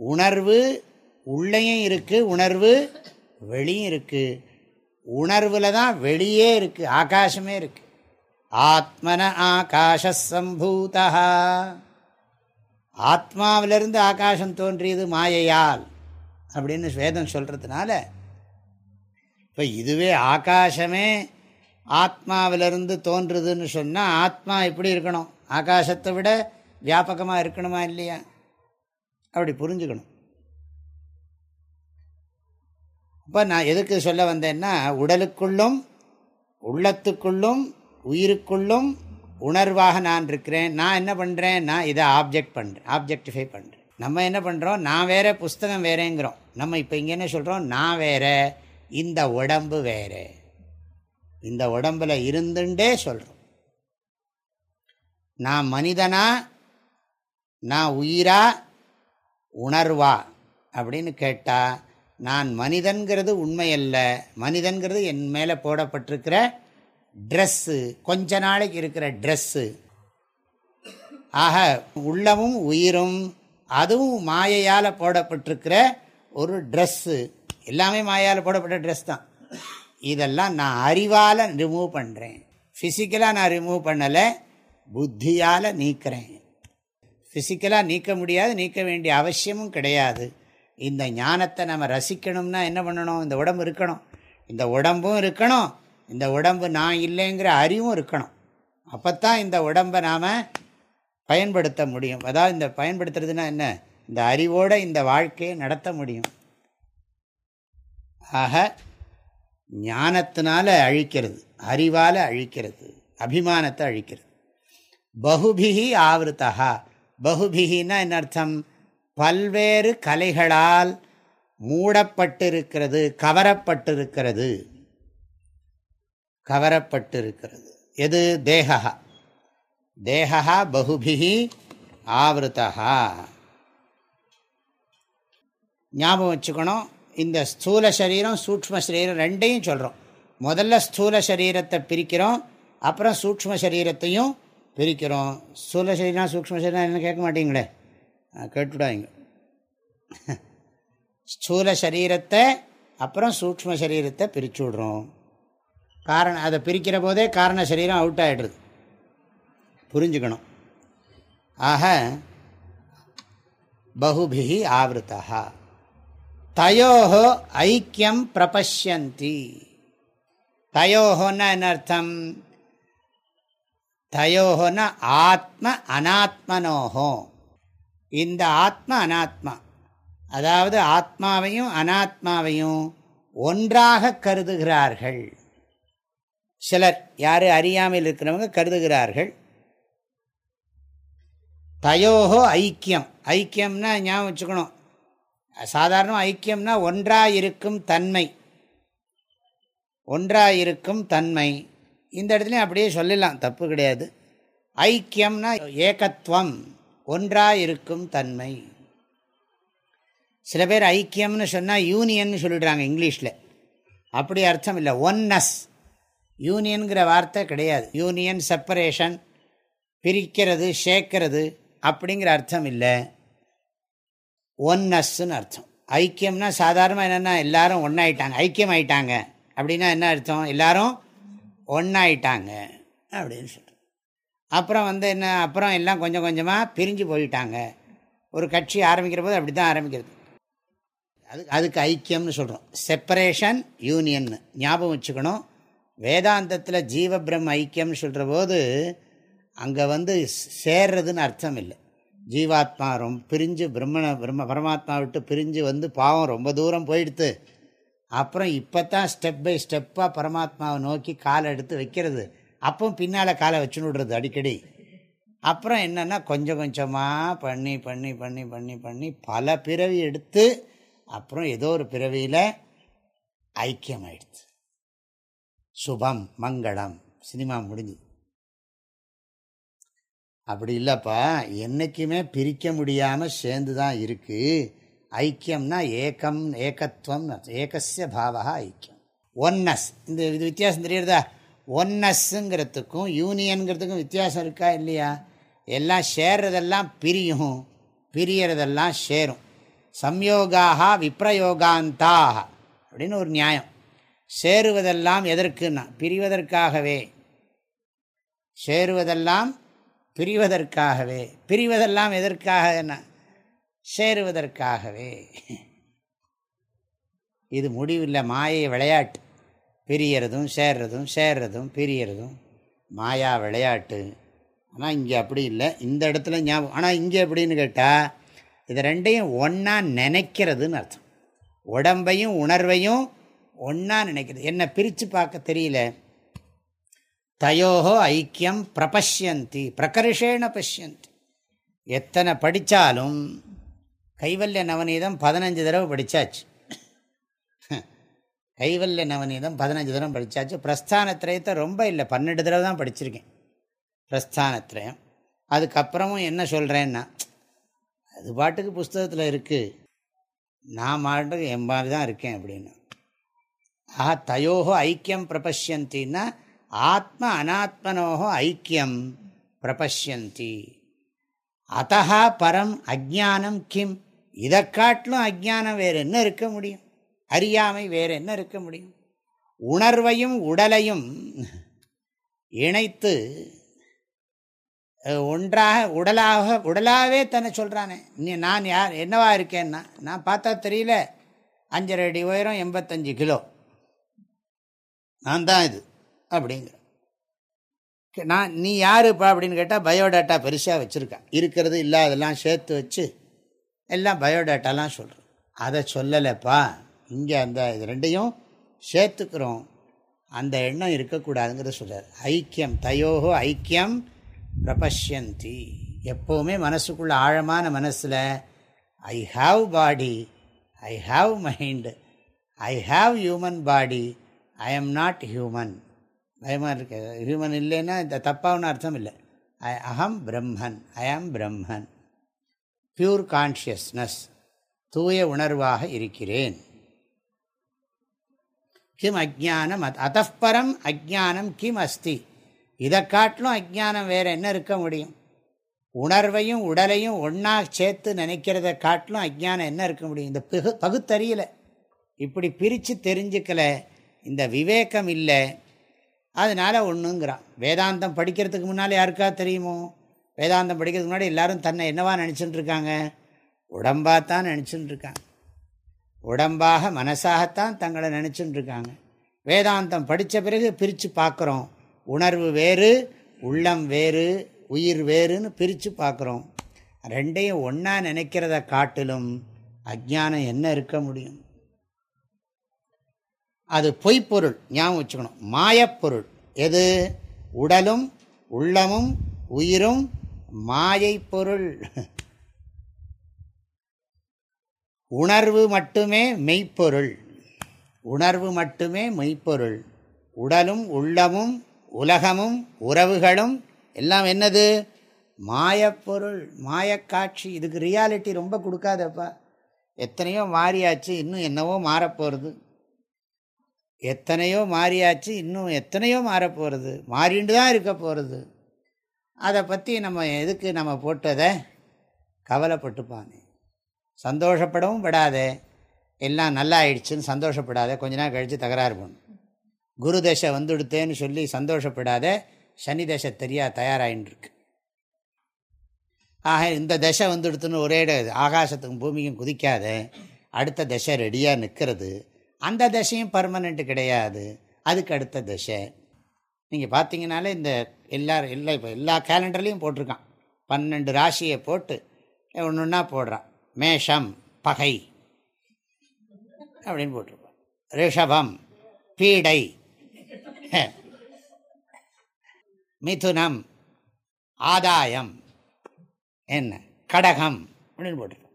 உணர்வு உள்ளேயும் இருக்குது உணர்வு வெளியும் இருக்குது உணர்வில் தான் வெளியே இருக்குது ஆகாசமே இருக்குது ஆத்மன ஆகாஷம்பூதா ஆத்மாவிலிருந்து ஆகாசம் தோன்றியது மாயையால் அப்படின்னு வேதம் சொல்கிறதுனால இப்போ இதுவே ஆகாசமே ஆத்மாவிலிருந்து தோன்றுதுன்னு சொன்னால் ஆத்மா எப்படி இருக்கணும்? ஆகாசத்தை விட வியாபகமாக இருக்கணுமா இல்லையா? அப்படி புரிஞ்சுக்கணும். இப்போ நான் எதுக்கு சொல்ல வந்தேன்னா உடலுக்குள்ளும் உள்ளத்துக்குள்ளும் உயிருக்குள்ளும் உணர்வாக நான் இருக்கிறேன். நான் என்ன பண்ணுறேன் நான் இதை ஆப்ஜெக்ட் பண்ணுறேன் ஆப்ஜெக்டிஃபை பண்ணுறேன் நம்ம என்ன பண்ணுறோம் நான் வேறு புஸ்தகம் வேறேங்கிறோம். நம்ம இப்போ இங்கே என்ன சொல்கிறோம் நான் வேற இந்த உடம்பு வேறு. இந்த உடம்பில் இருந்துட்டே சொல்கிறோம் நான் மனிதனா? நான் உயிரா? உணர்வா? அப்படின்னு கேட்டால் நான் மனிதன்கிறது உண்மையல்ல மனிதன்கிறது என் மேலே போடப்பட்டிருக்கிற ட்ரெஸ்ஸு கொஞ்ச நாளைக்கு இருக்கிற ட்ரெஸ்ஸு ஆக உள்ளமும் உயிரும் அதுவும் மாயையால் போடப்பட்டிருக்கிற ஒரு ட்ரெஸ்ஸு எல்லாமே மாயால் போடப்பட்ட ட்ரெஸ் தான். இதெல்லாம் நான் அறிவால் ரிமூவ் பண்ணுறேன் ஃபிசிக்கலாக நான் ரிமூவ் பண்ணலை புத்தியால் நீக்கிறேன். ஃபிசிக்கலாக நீக்க முடியாது நீக்க வேண்டிய அவசியமும் கிடையாது. இந்த ஞானத்தை நம்ம ரசிக்கணும்னா என்ன பண்ணணும்? இந்த உடம்பு இருக்கணும். இந்த உடம்பும் இருக்கணும். இந்த உடம்பு நான் இல்லைங்கிற அறிவும் இருக்கணும். அப்போத்தான் இந்த உடம்பை நாம் பயன்படுத்த முடியும். அதாவது இந்த பயன்படுத்துறதுனா என்ன? இந்த அறிவோடு இந்த வாழ்க்கையை நடத்த முடியும். ஆக ஞானத்தினால அழிக்கிறது அறிவால் அழிக்கிறது அபிமானத்தை அழிக்கிறது. பகுபிகி ஆவருத்தகா பகுபிகின்னா என்ன அர்த்தம் பல்வேறு கலைகளால் மூடப்பட்டிருக்கிறது கவரப்பட்டிருக்கிறது. கவரப்பட்டிருக்கிறது. எது? தேகா தேகா பகுபிகி ஆவருத்தா ஞாபகம் வச்சுக்கணும் இந்த ஸ்தூல சரீரம் சூக்ம சரீரம் ரெண்டையும் சொல்கிறோம் முதல்ல ஸ்தூல சரீரத்தை பிரிக்கிறோம் அப்புறம் சூக்ம சரீரத்தையும் பிரிக்கிறோம். சூழ சரீரம் சூக்ம சரீரம் என்ன கேட்க மாட்டீங்களே? கேட்டுவிடாங்க ஸ்தூல சரீரத்தை அப்புறம் சூக்ம சரீரத்தை பிரித்து விடுறோம். காரணம் அதை பிரிக்கிற போதே காரண சரீரம் அவுட் ஆகிடுது புரிஞ்சுக்கணும். ஆக பகுபிகி ஆவருத்தா தயோஹோ ஐக்கியம் பிரபஷ்யந்தி. தயோஹோன்னா என்ன அர்த்தம்? தயோஹோன்னா ஆத்ம அனாத்மனோஹோ. இந்த ஆத்ம அனாத்மா அதாவது ஆத்மாவையும் அனாத்மாவையும் ஒன்றாக கருதுகிறார்கள். சிலர் யார் அறியாமல் இருக்கிறவங்க கருதுகிறார்கள். தயோகோ ஐக்கியம் ஐக்கியம்னா ஞாபகம் வச்சுக்கணும். சாதாரண ஐக்கியம்னா ஒன்றாயிருக்கும் தன்மை. ஒன்றாயிருக்கும் தன்மை. இந்த இடத்துலையும் அப்படியே சொல்லலாம் தப்பு கிடையாது. ஐக்கியம்னா ஏகத்துவம் ஒன்றாக இருக்கும் தன்மை. சில பேர் ஐக்கியம்னு சொன்னால் யூனியன் சொல்லிடுறாங்க இங்கிலீஷில். அப்படி அர்த்தம் இல்லை. ஒன்னஸ். யூனியனுங்கிற வார்த்தை கிடையாது. யூனியன் செப்பரேஷன் பிரிக்கிறது சேர்க்கிறது அப்படிங்கிற அர்த்தம் இல்லை. ஒன்னஸ்ன்னு அர்த்தம். ஐக்கியம்னா சாதாரணமாக என்னென்னா எல்லாரும் ஒன்றாயிட்டாங்க ஐக்கியம் ஆயிட்டாங்க அப்படின்னா என்ன அர்த்தம்? எல்லாரும் ஒன்றாயிட்டாங்க அப்படின்னு சொல்கிறோம் அப்புறம் வந்து என்ன அப்புறம் எல்லாம் கொஞ்சம் கொஞ்சமாக பிரிஞ்சு போயிட்டாங்க. ஒரு கட்சி ஆரம்பிக்கிற போது அப்படி தான் ஆரம்பிக்கிறது. அது அதுக்கு ஐக்கியம்னு சொல்கிறோம் செப்பரேஷன் யூனியன்னு ஞாபகம் வச்சுக்கணும். வேதாந்தத்தில் ஜீவ பிரம்ம ஐக்கியம்னு சொல்கிற போது அங்கே வந்து சேர்றதுன்னு அர்த்தம் இல்லை. ஜீவாத்மா ரொம்ப பிரிஞ்சு பிரம்மண பிரம்ம பரமாத்மா விட்டு பிரிஞ்சு வந்து பாவம் ரொம்ப தூரம் போயிடுத்து. அப்புறம் இப்போ தான் ஸ்டெப் பை ஸ்டெப்பாக பரமாத்மாவை நோக்கி காலை எடுத்து வைக்கிறது. அப்போ பின்னால் காலை வச்சுன்னு விடுறது அடிக்கடி. அப்புறம் என்னென்னா கொஞ்சம் கொஞ்சமாக பண்ணி பண்ணி பண்ணி பண்ணி பண்ணி பல பிறவி எடுத்து அப்புறம் ஏதோ ஒரு பிறவியில் ஐக்கியம் ஆயிடுது சுபம் மங்களம் சினிமா முடிஞ்சு. அப்படி இல்லைப்பா என்றைக்குமே பிரிக்க முடியாமல் சேர்ந்து தான் இருக்குது ஐக்கியம்னா ஏக்கம் ஏகத்துவம் ஏகசிய பாவா ஐக்கியம். ஒன்னஸ். இந்த இது வித்தியாசம் தெரியுறதா? ஒன்னஸ்ங்கிறதுக்கும் யூனியனுங்கிறதுக்கும் வித்தியாசம் இருக்கா இல்லையா? எல்லாம் சேர்றதெல்லாம் பிரியும். பிரியறதெல்லாம் சேரும். சம்யோகாக விப்ரயோகாந்தாக அப்படின்னு ஒரு நியாயம். சேருவதெல்லாம் எதற்குன்னா பிரிவதற்காகவே. சேருவதெல்லாம் பிரிவதற்காகவே. பிரிவதெல்லாம் எதற்காக என்ன சேருவதற்காகவே. இது முடிவில்லை. மாயை விளையாட்டு. பிரியறதும் சேர்றதும் சேர்றதும் பிரியறதும். மாயா விளையாட்டு. ஆனால் இங்கே அப்படி இல்லை. இந்த இடத்துல ஞாபகம். ஆனால் இங்கே எப்படின்னு கேட்டால் இதை ரெண்டையும் ஒன்றா நினைக்கிறதுன்னு அர்த்தம். உடம்பையும் உணர்வையும் ஒன்றா நினைக்கிறது. என்ன பிரித்து பார்க்க தெரியல. தயோகோ ஐக்கியம் பிரபஷ்யந்தி பிரகர்ஷேன பஷ்யந்தி. எத்தனை படித்தாலும் கைவல்ய நவநீதம் பதினஞ்சு தடவை படித்தாச்சு கைவல்ய நவநீதம் பதினஞ்சு தடவை படித்தாச்சு பிரஸ்தானத்திரயத்தை ரொம்ப இல்லை பன்னெண்டு தடவை தான் படிச்சிருக்கேன். பிரஸ்தானத்திரயம் அதுக்கப்புறமும் என்ன சொல்கிறேன்னா அது பாட்டுக்கு புஸ்தகத்தில் இருக்குது நான் மாட்டுக்கு என் மாதிரி தான் இருக்கேன் அப்படின்னு. ஆஹா தயோகோ ஐக்கியம் பிரபஷ்யந்தின்னா ஆத்ம அனாத்மனோகோ ஐக்கியம் பிரபஷ்யந்தி. அத்தா பரம் அஜானம் கிம். இதை காட்டிலும் அஜானம் வேறு என்ன இருக்க முடியும்? அறியாமை வேறு என்ன இருக்க முடியும்? உணர்வையும் உடலையும் இணைத்து ஒன்றாக உடலாக உடலாகவே தன்னை சொல்கிறானே நீ நான் யார் என்னவா இருக்கேன்னா நான் பார்த்தா தெரியல. அஞ்சரை அடி உயரம் எண்பத்தஞ்சு கிலோ. நான் தான் இது அப்படிங்கிற நான் நீ யாருப்பா அப்படின்னு கேட்டால் பயோடேட்டா பெருசாக வச்சுருக்கேன். இருக்கிறது இல்லாதெல்லாம் சேர்த்து வச்சு எல்லாம் பயோடேட்டாலாம் சொல்கிறோம் அதை சொல்லலைப்பா. இங்கே அந்த இது ரெண்டையும் சேர்த்துக்கிறோம். அந்த எண்ணம் இருக்கக்கூடாதுங்கிறத சொல்கிறார் ஐக்கியம் தயோகோ ஐக்கியம் பிரபஷ்யந்தி. எப்போவுமே மனசுக்குள்ள ஆழமான மனசில் I have body I have mind I have human body I am not human பயமாக இருக்கு. ஹியூமன் இல்லைன்னா இந்த தப்பாகனு அர்த்தம் இல்லை. ஐ அகம் பிரம்மன் ஐ ஆம் பிரம்மன் பியூர் கான்ஷியஸ்னஸ் தூய உணர்வாக இருக்கிறேன். கிம் அஜானம் அத்தப்பரம் அஜானம் கிம் அஸ்தி. இதை காட்டிலும் அஜானம் வேறு என்ன இருக்க முடியும்? உணர்வையும் உடலையும் ஒன்றா சேர்த்து நினைக்கிறத காட்டிலும் அஜானம் என்ன இருக்க முடியும்? இந்த பகு பகுத்தறியல. இப்படி பிரித்து தெரிஞ்சுக்கல இந்த விவேகம் இல்லை அதனால் ஒன்றுங்கிறான் வேதாந்தம் படிக்கிறதுக்கு முன்னால் யாருக்கா தெரியுமோ? வேதாந்தம் படிக்கிறதுக்கு முன்னாடி எல்லோரும் தன்னை என்னவா நினச்சிட்டு இருக்காங்க உடம்பாக தான் நினச்சிட்டு இருக்காங்க உடம்பாக மனசாகத்தான் தங்களை நினச்சிட்டு இருக்காங்க வேதாந்தம் படித்த பிறகு பிரித்து பார்க்குறோம். உணர்வு வேறு உள்ளம் வேறு உயிர் வேறுன்னு பிரித்து பார்க்குறோம். ரெண்டையும் ஒன்றா நினைக்கிறத காட்டிலும் அஜானம் என்ன இருக்க முடியும்? அது பொய்ப்பொருள். ஞாபகம் வச்சுக்கணும். மாயப்பொருள். எது? உடலும் உள்ளமும் உயிரும் மாயை பொருள் உணர்வு மட்டுமே மெய்ப்பொருள். உணர்வு மட்டுமே மெய்ப்பொருள். உடலும் உள்ளமும் உலகமும் உறவுகளும் எல்லாம் என்னது? மாயப்பொருள். மாயக்காட்சி. இதுக்கு ரியாலிட்டி ரொம்ப கொடுக்காதப்பா. எத்தனையோ மாறியாச்சு இன்னும் என்னவோ மாறப்போகிறது எத்தனையோ மாறியாச்சு இன்னும் எத்தனையோ மாறப்போகிறது மாறிண்டு தான் இருக்க போகிறது அதை பற்றி நம்ம எதுக்கு நம்ம போட்டதை கவலைப்பட்டுப்பானே சந்தோஷப்படவும் படாதே. எல்லாம் நல்லா ஆயிடுச்சுன்னு சந்தோஷப்படாத. கொஞ்ச நாள் கழித்து தகராறு பண்ணும். குரு தசை வந்துடுத்தேன்னு சொல்லி சந்தோஷப்படாத. சனி தசை தெரியா தயாராகின்னு ஆக இந்த தசை வந்துடுத்துன்னு ஒரே ஆகாசத்துக்கும் பூமிக்கும் குதிக்காத. அடுத்த தசை ரெடியாக நிற்கிறது அந்த தசையும் பர்மனெண்ட்டு கிடையாது. அதுக்கு அடுத்த தசை. நீங்கள் பார்த்தீங்கனாலே இந்த எல்லாரும் எல்லா இப்போ எல்லா கேலண்டர்லேயும் போட்டிருக்கான். பன்னெண்டு ராசியை போட்டு ஒன்று ஒன்றா போடுறான். மேஷம் பகை அப்படின்னு போட்டிருப்பான். ரிஷபம் பீடை. மிதுனம் ஆதாயம். என்ன? கடகம் அப்படின்னு போட்டிருப்பான்.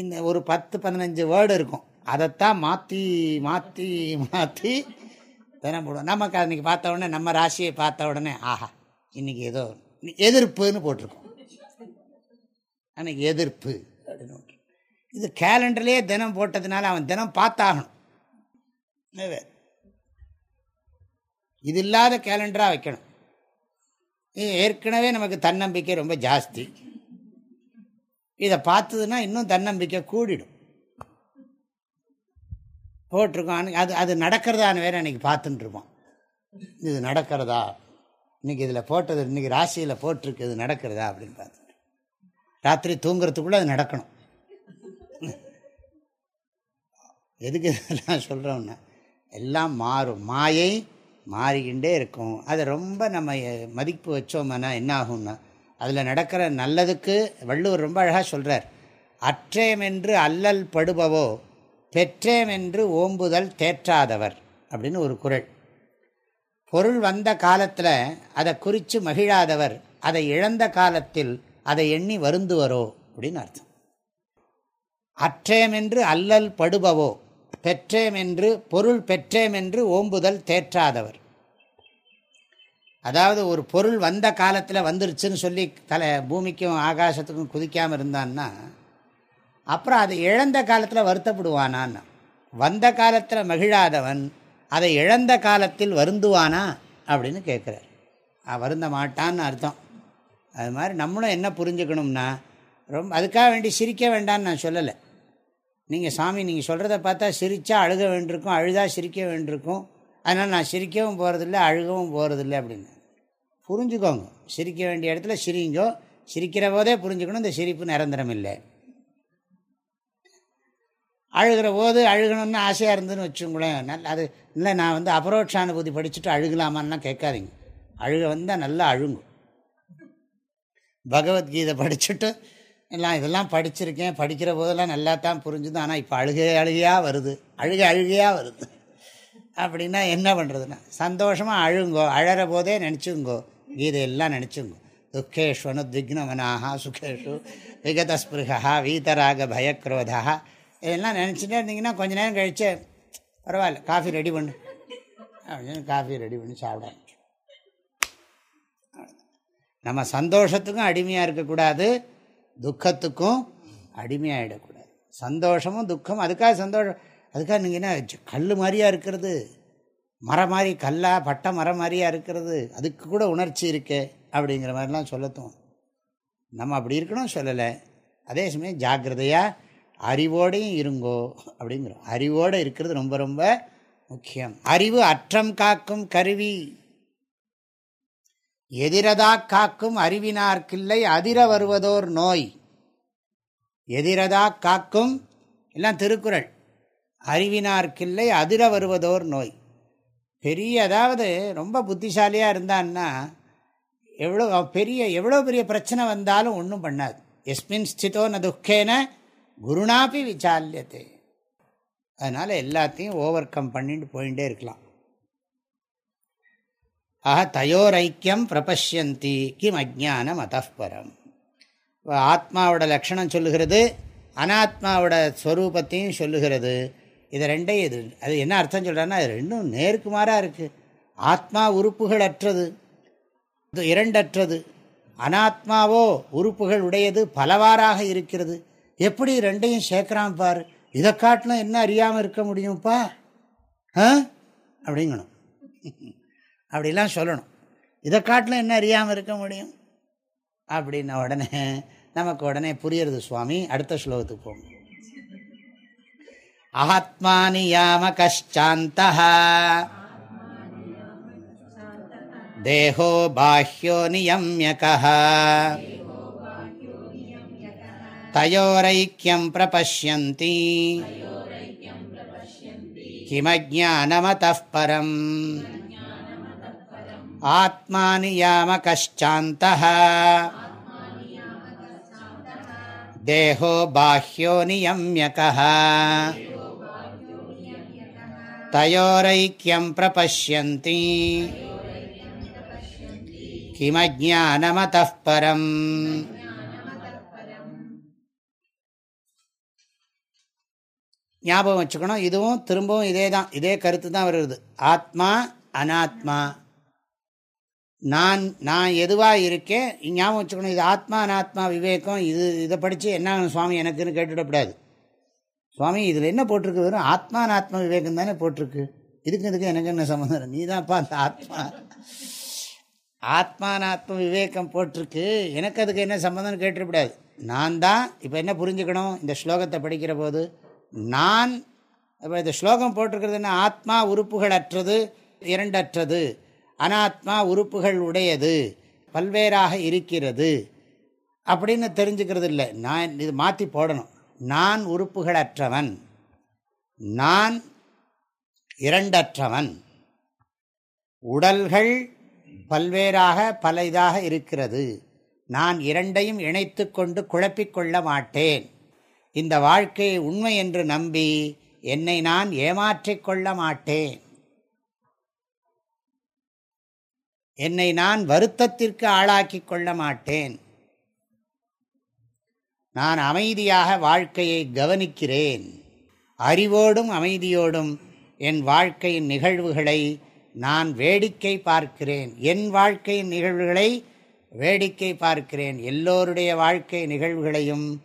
இந்த ஒரு பத்து பதினஞ்சு வேர்டு இருக்கும். அதைத்தான் மாற்றி மாற்றி மாற்றி தினம் போடுவோம் நமக்கு அன்றைக்கி பார்த்த உடனே நம்ம ராசியை பார்த்த உடனே ஆஹா இன்றைக்கி ஏதோ எதிர்ப்புன்னு போட்டிருக்கோம். அன்றைக்கி எதிர்ப்பு அப்படின்னு இது கேலண்டர்லேயே தினம் போட்டதுனால அவன் தினம் பார்த்தாகணும். இது இல்லாத கேலண்டராக வைக்கணும். ஏற்கனவே நமக்கு தன்னம்பிக்கை ரொம்ப ஜாஸ்தி. இதை பார்த்ததுன்னா இன்னும் தன்னம்பிக்கை கூடிடும். போட்டிருக்கோம் அது அது நடக்கிறதான்னு வேறு அன்றைக்கி பார்த்துட்டுருப்போம் இது நடக்கிறதா? இன்றைக்கி இதில் போட்டது இன்றைக்கி ராசியில் போட்டிருக்கு இது நடக்கிறதா அப்படின்னு பார்த்துட்டு. ராத்திரி தூங்குறதுக்குள்ளே அது நடக்கணும். எதுக்கு இதெல்லாம் சொல்கிறோம்னா எல்லாம் மாறும். மாயை மாறிக்கிண்டே இருக்கும். அதை ரொம்ப நம்ம மதிப்பு வச்சோம்னா என்ன ஆகும்னா அதில் நடக்கிற நல்லதுக்கு வள்ளுவர் ரொம்ப அழகாக சொல்கிறார் அற்றேம் என்று அல்லல் படுபவோ பெற்றேம் என்று ஓம்புதல் தேற்றாதவர் அப்படின்னு ஒரு குரல். பொருள் வந்த காலத்தில் அதை குறித்து மகிழாதவர் அதை இழந்த காலத்தில் அதை எண்ணி வருந்துவரோ அப்படின்னு அர்த்தம். அற்றேமென்று அல்லல் படுபவோ பெற்றேம் என்று பொருள் பெற்றேம் என்று ஓம்புதல் தேற்றாதவர். அதாவது ஒரு பொருள் வந்த காலத்தில் வந்துருச்சுன்னு சொல்லி தலை பூமிக்கும் ஆகாசத்துக்கும் குதிக்காமல் இருந்தான்னா அப்புறம் அதை இழந்த காலத்தில் வருத்தப்படுவானான்னு வந்த காலத்தில் மகிழாதவன் அதை இழந்த காலத்தில் வருந்துவானா அப்படின்னு கேட்குறார். வருந்த மாட்டான்னு அர்த்தம். அது மாதிரி நம்மளும் என்ன புரிஞ்சுக்கணும்னா ரொம்ப அதுக்காக வேண்டி சிரிக்க வேண்டான்னு நான் சொல்லலை. நீங்கள் சாமி நீங்கள் சொல்கிறத பார்த்தா சிரித்தா அழுக வேண்டியிருக்கும் அழுதா சிரிக்க வேண்டியிருக்கும். அதனால் நான் சிரிக்கவும் போகிறதில்ல அழுகவும் போகிறதில்ல அப்படின்னு. புரிஞ்சுக்கோங்க. சிரிக்க வேண்டிய இடத்துல சிரிங்கோ. சிரிக்கிற போதே புரிஞ்சுக்கணும் இந்த சிரிப்பு நிரந்தரம் இல்லை. அழுகிற போது அழுகணும்னு ஆசையாக இருந்துன்னு வச்சுங்களேன் நல்ல அது இல்லை நான் வந்து அபரோட்சானுபூதி படிச்சுட்டு அழுகலாமான்னா கேட்காதீங்க. அழுக வந்தால் நல்லா அழுங்கும். பகவத்கீதை படிச்சுட்டு எல்லாம் இதெல்லாம் படிச்சிருக்கேன். படிக்கிற போதெல்லாம் நல்லா தான் புரிஞ்சுது. ஆனால் இப்போ அழுகை அழுகையாக வருது. அழுகை அழுகையாக வருது. அப்படின்னா என்ன பண்ணுறதுன்னா சந்தோஷமாக அழுங்கோ. அழகிற போதே நினச்சிங்கோ. கீதையெல்லாம் நினச்சிங்கோ. துக்கேஷ்வனு திக்னமனாக சுகேஷு விகதஸ்பிருகா வீதராக பயக்ரோதா இதெல்லாம் நினச்சிட்டே இருந்தீங்கன்னா கொஞ்சம் நேரம் கழிச்சு பரவாயில்ல காஃபி ரெடி பண்ணு. அப்படின்னு காஃபி ரெடி பண்ணி சாப்பிட நம்ம சந்தோஷத்துக்கும் அடிமையாக இருக்கக்கூடாது துக்கத்துக்கும் அடிமையாகிடக்கூடாது சந்தோஷமும் துக்கம் அதுக்காக சந்தோஷம் அதுக்காக நீங்கள் என்ன கல் மாதிரியா இருக்கிறது மரம் மாதிரி கல்லா பட்டை மரம் மாதிரியா இருக்கிறது அதுக்கு கூட உணர்ச்சி இருக்கே அப்படிங்கிற மாதிரிலாம் சொல்லத்தும் நம்ம அப்படி இருக்கணும் சொல்லலை. அதே சமயம் ஜாக்கிரதையாக அறிவோடையும் இருங்கோ அப்படிங்கிறோம் அறிவோடு இருக்கிறது ரொம்ப ரொம்ப முக்கியம். அறிவு அற்றம் காக்கும் கருவி. எதிரதா காக்கும் அறிவினார்க்கில்லை அதிர வருவதோர் நோய். எதிரதா காக்கும் எல்லாம் திருக்குறள். அறிவினார்க்கில்லை அதிர வருவதோர் நோய். பெரிய அதாவது ரொம்ப புத்திசாலியாக இருந்தான்னா எவ்வளோ பெரிய எவ்வளோ பெரிய பிரச்சனை வந்தாலும் ஒன்றும் பண்ணாது. எஸ்மின் ஸ்திதோ ந துக்கேன குருணாப்பி விசால்யத்தை அதனால் எல்லாத்தையும் ஓவர் கம் பண்ணிட்டு போயிட்டே இருக்கலாம். ஆக தயோரைக்கியம் பிரபஷ்யந்தி கிம் அஜானம் அதப்பரம் ஆத்மாவோட லக்ஷணம் சொல்லுகிறது அனாத்மாவோட ஸ்வரூபத்தையும் சொல்லுகிறது. இது ரெண்டையும் இது அது என்ன அர்த்தம் சொல்கிறான்னா அது ரெண்டும் நேருக்குமாறாக இருக்குது ஆத்மா உறுப்புகள் அற்றது இரண்டற்றது. அனாத்மாவோ உறுப்புகள் உடையது பலவாறாக இருக்கிறது. எப்படி ரெண்டையும் சேர்க்குறான் பார்? இதை காட்டிலும் என்ன அறியாமல் இருக்க முடியும்ப்பா ஆ? அப்படிங்கணும். அப்படிலாம் சொல்லணும். இதை காட்டிலும் என்ன அறியாமல் இருக்க முடியும்? அப்படின்ன உடனே நமக்கு உடனே புரியுறது சுவாமி அடுத்த ஸ்லோகத்துக்கு போகணும் ஆத்மா யாம கஷ்டாந்த தேகோ பாஹ்யோ நியமியக தயோரைக்கியம் பிரபஷ்யந்தி கிமஜானமத பரம் ஆத்மா நியாமகஷ்டாந்த தேகோ பாஹ்யோ நியமியக தயோரைக்கியம் பிரபஷ்யந்தி கிமஜானமத பரம் ஞாபகம் வச்சுக்கணும். இதுவும் திரும்பவும் இதே தான் இதே கருத்து தான் வருது. ஆத்மா அனாத்மா. நான் நான் எதுவாக இருக்கேன்? ஞாபகம் வச்சுக்கணும். இது ஆத்மா அனாத்மா விவேகம். இது இதை படித்து என்ன சுவாமி? எனக்குன்னு கேட்டுவிடக்கூடாது. சுவாமி இதில் என்ன போட்டிருக்கு? வெறும் ஆத்மா அனாத்மா விவேகம் தானே போட்டிருக்கு. இதுக்கு இதுக்கு எனக்கு என்ன சம்மந்தம் நீ தான்ப்பா அந்த ஆத்மா. ஆத்மானாத்ம விவேகம் போட்டிருக்கு. எனக்கு அதுக்கு என்ன சம்மந்தம்னு கேட்டுவிடாது நான் தான் இப்போ என்ன புரிஞ்சுக்கணும்? இந்த ஸ்லோகத்தை படிக்கிற போது நான் இப்போ இந்த ஸ்லோகம் போட்டிருக்கிறதுனா ஆத்மா உறுப்புகள் அற்றது இரண்டற்றது. அனாத்மா உறுப்புகள் உடையது பல்வேறாக இருக்கிறது. அப்படின்னு தெரிஞ்சுக்கிறது இல்லை. நான் இது மாற்றி போடணும். நான் உறுப்புகளற்றவன். நான் இரண்டற்றவன். உடல்கள் பல்வேறாக பல இதாக இருக்கிறது. நான் இரண்டையும் இணைத்து கொண்டு குழப்பிக்கொள்ள மாட்டேன். இந்த வாழ்க்கையை உண்மை என்று நம்பி என்னை நான் ஏமாற்றிக் கொள்ள மாட்டேன். என்னை நான் வருத்தத்திற்கு ஆளாக்கி கொள்ள மாட்டேன். நான் அமைதியாக வாழ்க்கையை கவனிக்கிறேன். அறிவோடும் அமைதியோடும் என் வாழ்க்கையின் நிகழ்வுகளை நான் வேடிக்கை பார்க்கிறேன். என் வாழ்க்கையின் நிகழ்வுகளை வேடிக்கை பார்க்கிறேன். எல்லோருடைய வாழ்க்கை நிகழ்வுகளையும்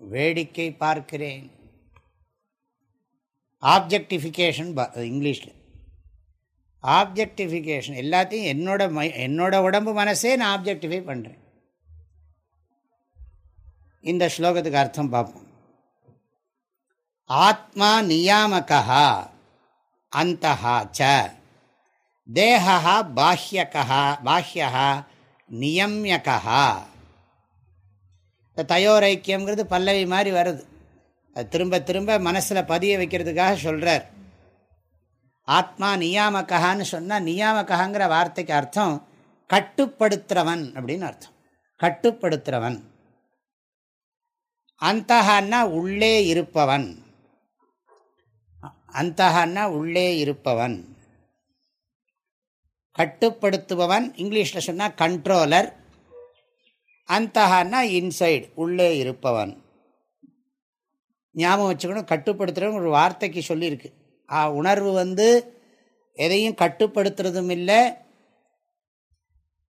வேடிக்கை பார்க்கிறேன். ஆப்ஜெக்டிஃபிகேஷன் இங்கிலீஷில். ஆப்ஜெக்டிஃபிகேஷன் எல்லாத்தையும் என்னோட மை என்னோட உடம்பு மனசே நான் ஆப்ஜெக்டிஃபை பண்ணுறேன் இந்த ஸ்லோகத்துக்கு அர்த்தம் பார்ப்போம். ஆத்மா நியாமகா அந்தஹா ச தேகா பாஹ்யகா பாஹ்யா நியமியகா இந்த தயோரைக்கியம்ங்கிறது பல்லவி மாதிரி வருது. அது திரும்ப திரும்ப மனசில் பதிய வைக்கிறதுக்காக சொல்கிறார் ஆத்மா நியாமகான்னு சொன்னால் நியாமகாங்கிற வார்த்தைக்கு அர்த்தம் கட்டுப்படுத்துகிறவன் அப்படின்னு அர்த்தம். கட்டுப்படுத்துகிறவன் அந்தஹான்னா உள்ளே இருப்பவன். அந்தஹான்னா உள்ளே இருப்பவன். கட்டுப்படுத்துபவன் இங்கிலீஷில் சொன்னால் கண்ட்ரோலர் அந்தஹான்னா இன்சைடு உள்ளே இருப்பவன். ஞாபகம் வச்சுக்கணும் கட்டுப்படுத்துகிறவன் ஒரு வார்த்தைக்கு சொல்லியிருக்கு. ஆ உணர்வு வந்து எதையும் கட்டுப்படுத்துறதும் இல்லை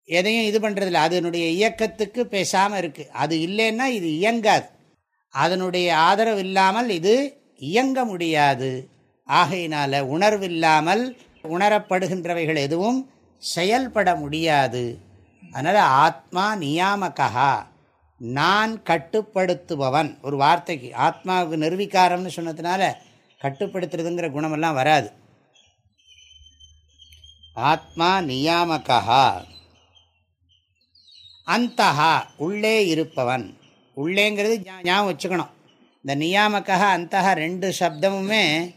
எதையும் இது பண்ணுறதில்ல அதனுடைய இயக்கத்துக்கு பேசாமல் இருக்குது அது இல்லைன்னா இது இயங்காது. அதனுடைய ஆதரவு இல்லாமல் இது இயங்க முடியாது. ஆகையினால் உணர்வில்லாமல் உணரப்படுகின்றவைகள் எதுவும் செயல்பட முடியாது. அதனால் ஆத்மா நியாமகா. நான் கட்டுப்படுத்துபவன். ஒரு வார்த்தைக்கு ஆத்மாவுக்கு நிர்வீகாரம்னு சொன்னதுனால கட்டுப்படுத்துறதுங்கிற குணமெல்லாம் வராது. ஆத்மா நியாமகா. அந்தஹா உள்ளே இருப்பவன். உள்ளேங்கிறது ஞாபகம் வச்சுக்கணும். இந்த நியாமக்கா அந்தஹா ரெண்டு சப்தமுமே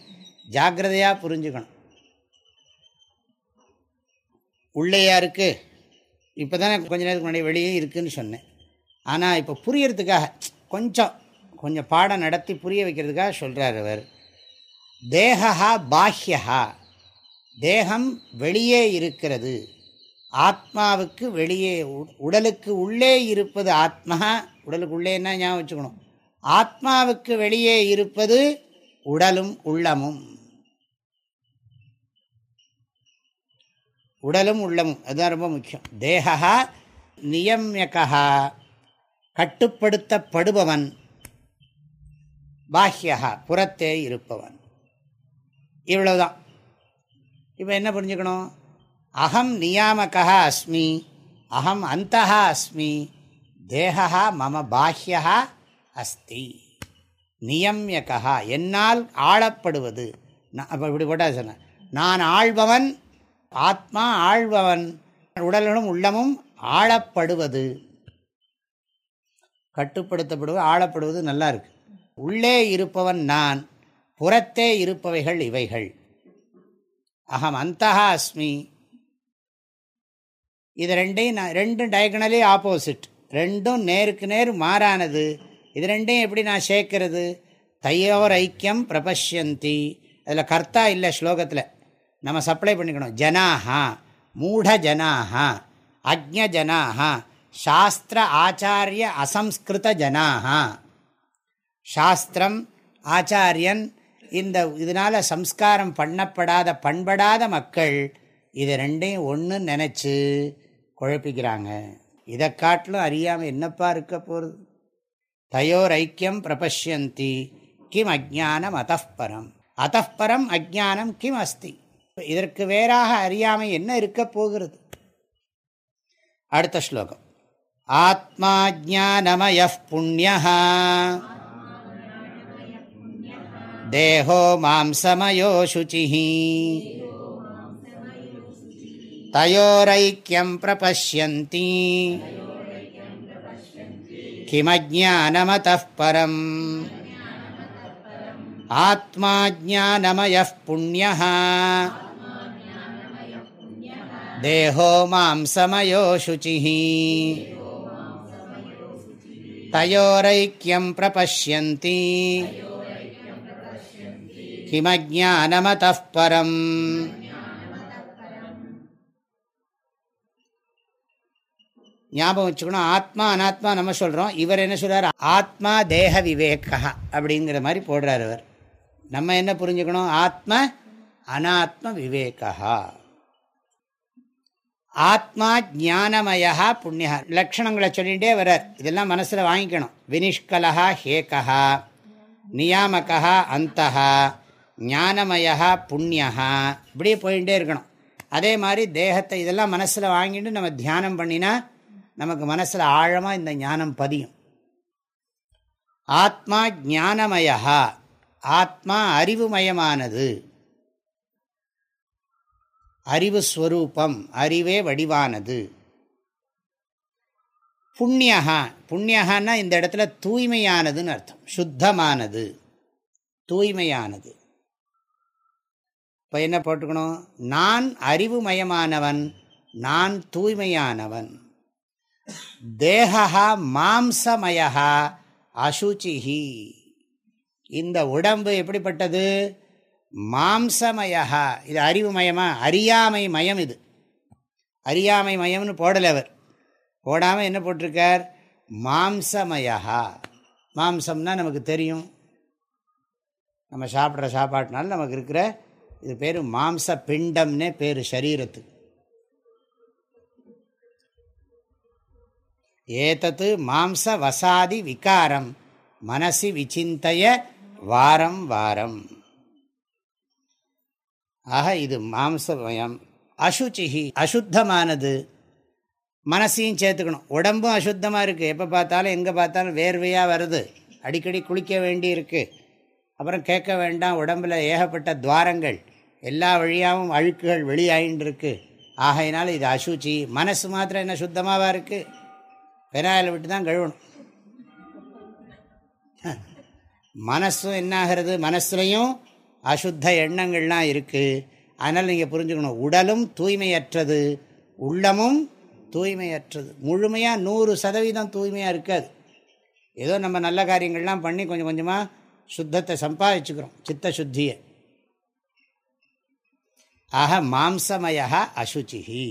ஜாகிரதையாக புரிஞ்சுக்கணும். உள்ளேயா இருக்குது இப்போ தானே கொஞ்ச நேரத்துக்கு முன்னாடி வெளியே இருக்குதுன்னு சொன்னேன். ஆனால் இப்போ புரியறதுக்காக கொஞ்சம் கொஞ்சம் பாடம் நடத்தி புரிய வைக்கிறதுக்காக சொல்கிறார் அவர். தேகா பாஹ்யா தேகம் வெளியே இருக்கிறது. ஆத்மாவுக்கு வெளியே உடலுக்கு உள்ளே இருப்பது ஆத்மா உடலுக்கு உள்ளே என்ன ஞாபகம் வச்சுக்கணும். ஆத்மாவுக்கு வெளியே இருப்பது உடலும் உள்ளமும். உடலும் உள்ளமும் அதுதான் ரொம்ப முக்கியம். தேகா நியமியகா கட்டுப்படுத்தப்படுபவன் பாஹ்யா புறத்தே இருப்பவன். இவ்வளவுதான். இப்போ என்ன புரிஞ்சுக்கணும்? அகம் நியாமகா அஸ்மி அகம் அந்த அஸ்மி தேகா மம பாஹ்யா அஸ்தி. நியமியகா என்னால் ஆளப்படுவது. அப்போ இப்படி போட்டால் சொன்ன நான் ஆள்பவன் ஆத்மா ஆழ்பவன். உடலும் உள்ளமும் ஆளப்படுவது கட்டுப்படுத்தப்படுவது ஆளப்படுவது நல்லா இருக்கு. உள்ளே இருப்பவன் நான் புறத்தே இருப்பவைகள் இவைகள். அகம் அந்தஹா அஸ்மி. இது ரெண்டையும் நான் ரெண்டும் டயக்னலே ஆப்போசிட் ரெண்டும் நேருக்கு நேர் மாறானது. இது ரெண்டையும் எப்படி நான் சேர்க்கறது? தையோர் ஐக்கியம் பிரபஷ்யந்தி. அதில் கர்த்தா இல்லை ஸ்லோகத்தில். நம்ம சப்ளை பண்ணிக்கணும். ஜனாகா மூட ஜனாகா அக்ஞ ஜனாகா சாஸ்திர ஆச்சாரிய அசம்ஸ்கிருத ஜனாகா சாஸ்திரம் ஆச்சாரியன் இந்த இதனால் சம்ஸ்காரம் பண்ணப்படாத பண்படாத மக்கள் இதை ரெண்டையும் ஒன்று நினச்சி குழப்பிக்கிறாங்க. இதை காட்டிலும் அறியாமல் என்னப்பா இருக்க போகிறது தயோர் ஐக்கியம் பிரபஷ்யந்தி கிம் அஜானம் அத்தப்பரம். அத்தப்பரம் அஜானம் கிம் அஸ்தி. இதற்கு வேறாக அறியாமை என்ன இருக்க போகிறது? அடுத்த ஸ்லோகம். ஆத்மா ஜானமய புண்ணிய தேகோ மாம்சமயோ சுச்சி தயோரைக்கியம் பிரபஷ்யந்தி. கிமஜானமத பரம். ஆத்மா ஜானமய புண்ணிய देहो मांसमयो शुचिः तयोरैक्यं प्रपश्यन्ति किमज्ञानमतः परम् ஞாபகம் வச்சுக்கணும் ஆத்மா அனாத்மா நம்ம சொல்கிறோம் இவர் என்ன சொல்கிறார் ஆத்மா தேக விவேகா அப்படிங்கிற மாதிரி போடுறார் அவர் நம்ம என்ன புரிஞ்சுக்கணும் ஆத்ம அனாத்ம விவேகா ஆத்மா ஜானமயா புண்ணியா லக்ஷணங்களை சொல்லிகிட்டே வர்றார். இதெல்லாம் மனசில் வாங்கிக்கணும். வினிஷ்கலா ஹேகா நியாமகா அந்தகா ஞானமயா புண்ணியா இப்படியே போயிட்டே இருக்கணும். அதே மாதிரி தேகத்தை இதெல்லாம் மனசில் வாங்கிட்டு நம்ம தியானம் பண்ணினா நமக்கு மனசில் ஆழமாக இந்த ஞானம் பதியும். ஆத்மா ஜானமயா ஆத்மா அறிவுமயமானது. அறிவு ஸ்வரூபம் அறிவே வடிவானது. புண்ணியகா புண்ணியகான்னா இந்த இடத்துல தூய்மையானதுன்னு அர்த்தம். சுத்தமானது தூய்மையானது. இப்போ என்ன போட்டுக்கணும்? நான் அறிவுமயமானவன் நான் தூய்மையானவன். தேகா மாம்சமயா அசுச்சிஹி. இந்த உடம்பு எப்படிப்பட்டது? மாம்சமயா இது அறிவுமயமா அறியாமை மயம் இது. அறியாமை மயம்னு போடலை அவர். போடாமல் என்ன போட்டிருக்கார்? மாம்சமயா மாம்சம்னா நமக்கு தெரியும். நம்ம சாப்பிட்ற சாப்பாட்டினால நமக்கு இருக்கிற இது பேர் மாம்ச பிண்டம்னே பேர் சரீரத்துக்கு ஏதத்து மாம்ச வசாதி விகாரம். மனசி விசிந்தய வாரம் வாரம். ஆக இது மாம்சமயம் அசுச்சிஹி அசுத்தமானது. மனசையும் சேர்த்துக்கணும். உடம்பும் அசுத்தமாக இருக்குது எப்போ பார்த்தாலும் எங்கே பார்த்தாலும் வேர்வையாக வருது. அடிக்கடி குளிக்க வேண்டி இருக்குது அப்புறம் கேட்க வேண்டாம். உடம்பில் ஏகப்பட்ட துவாரங்கள். எல்லா வழியாகவும் அழுக்குகள் வெளியாயின்னு இருக்கு. ஆகையினால இது அசுச்சி. மனசு மாத்திரம் என்ன சுத்தமாகவா இருக்குது பெனாயில் விட்டு தான் கழுவணும். மனசும் என்னாகிறது மனசுலையும் அசுத்த எண்ணங்கள்லாம் இருக்குது அதனால் நீங்கள் புரிஞ்சுக்கணும். உடலும் தூய்மையற்றது. உள்ளமும் தூய்மையற்றது. முழுமையாக நூறு சதவீதம் தூய்மையாக இருக்காது. ஏதோ நம்ம நல்ல காரியங்கள்லாம் பண்ணி கொஞ்சம் கொஞ்சமாக சுத்தத்தை சம்பாதிச்சுக்கிறோம். சித்த சுத்தியை. ஆக மாம்சமயா அசுச்சிஹி.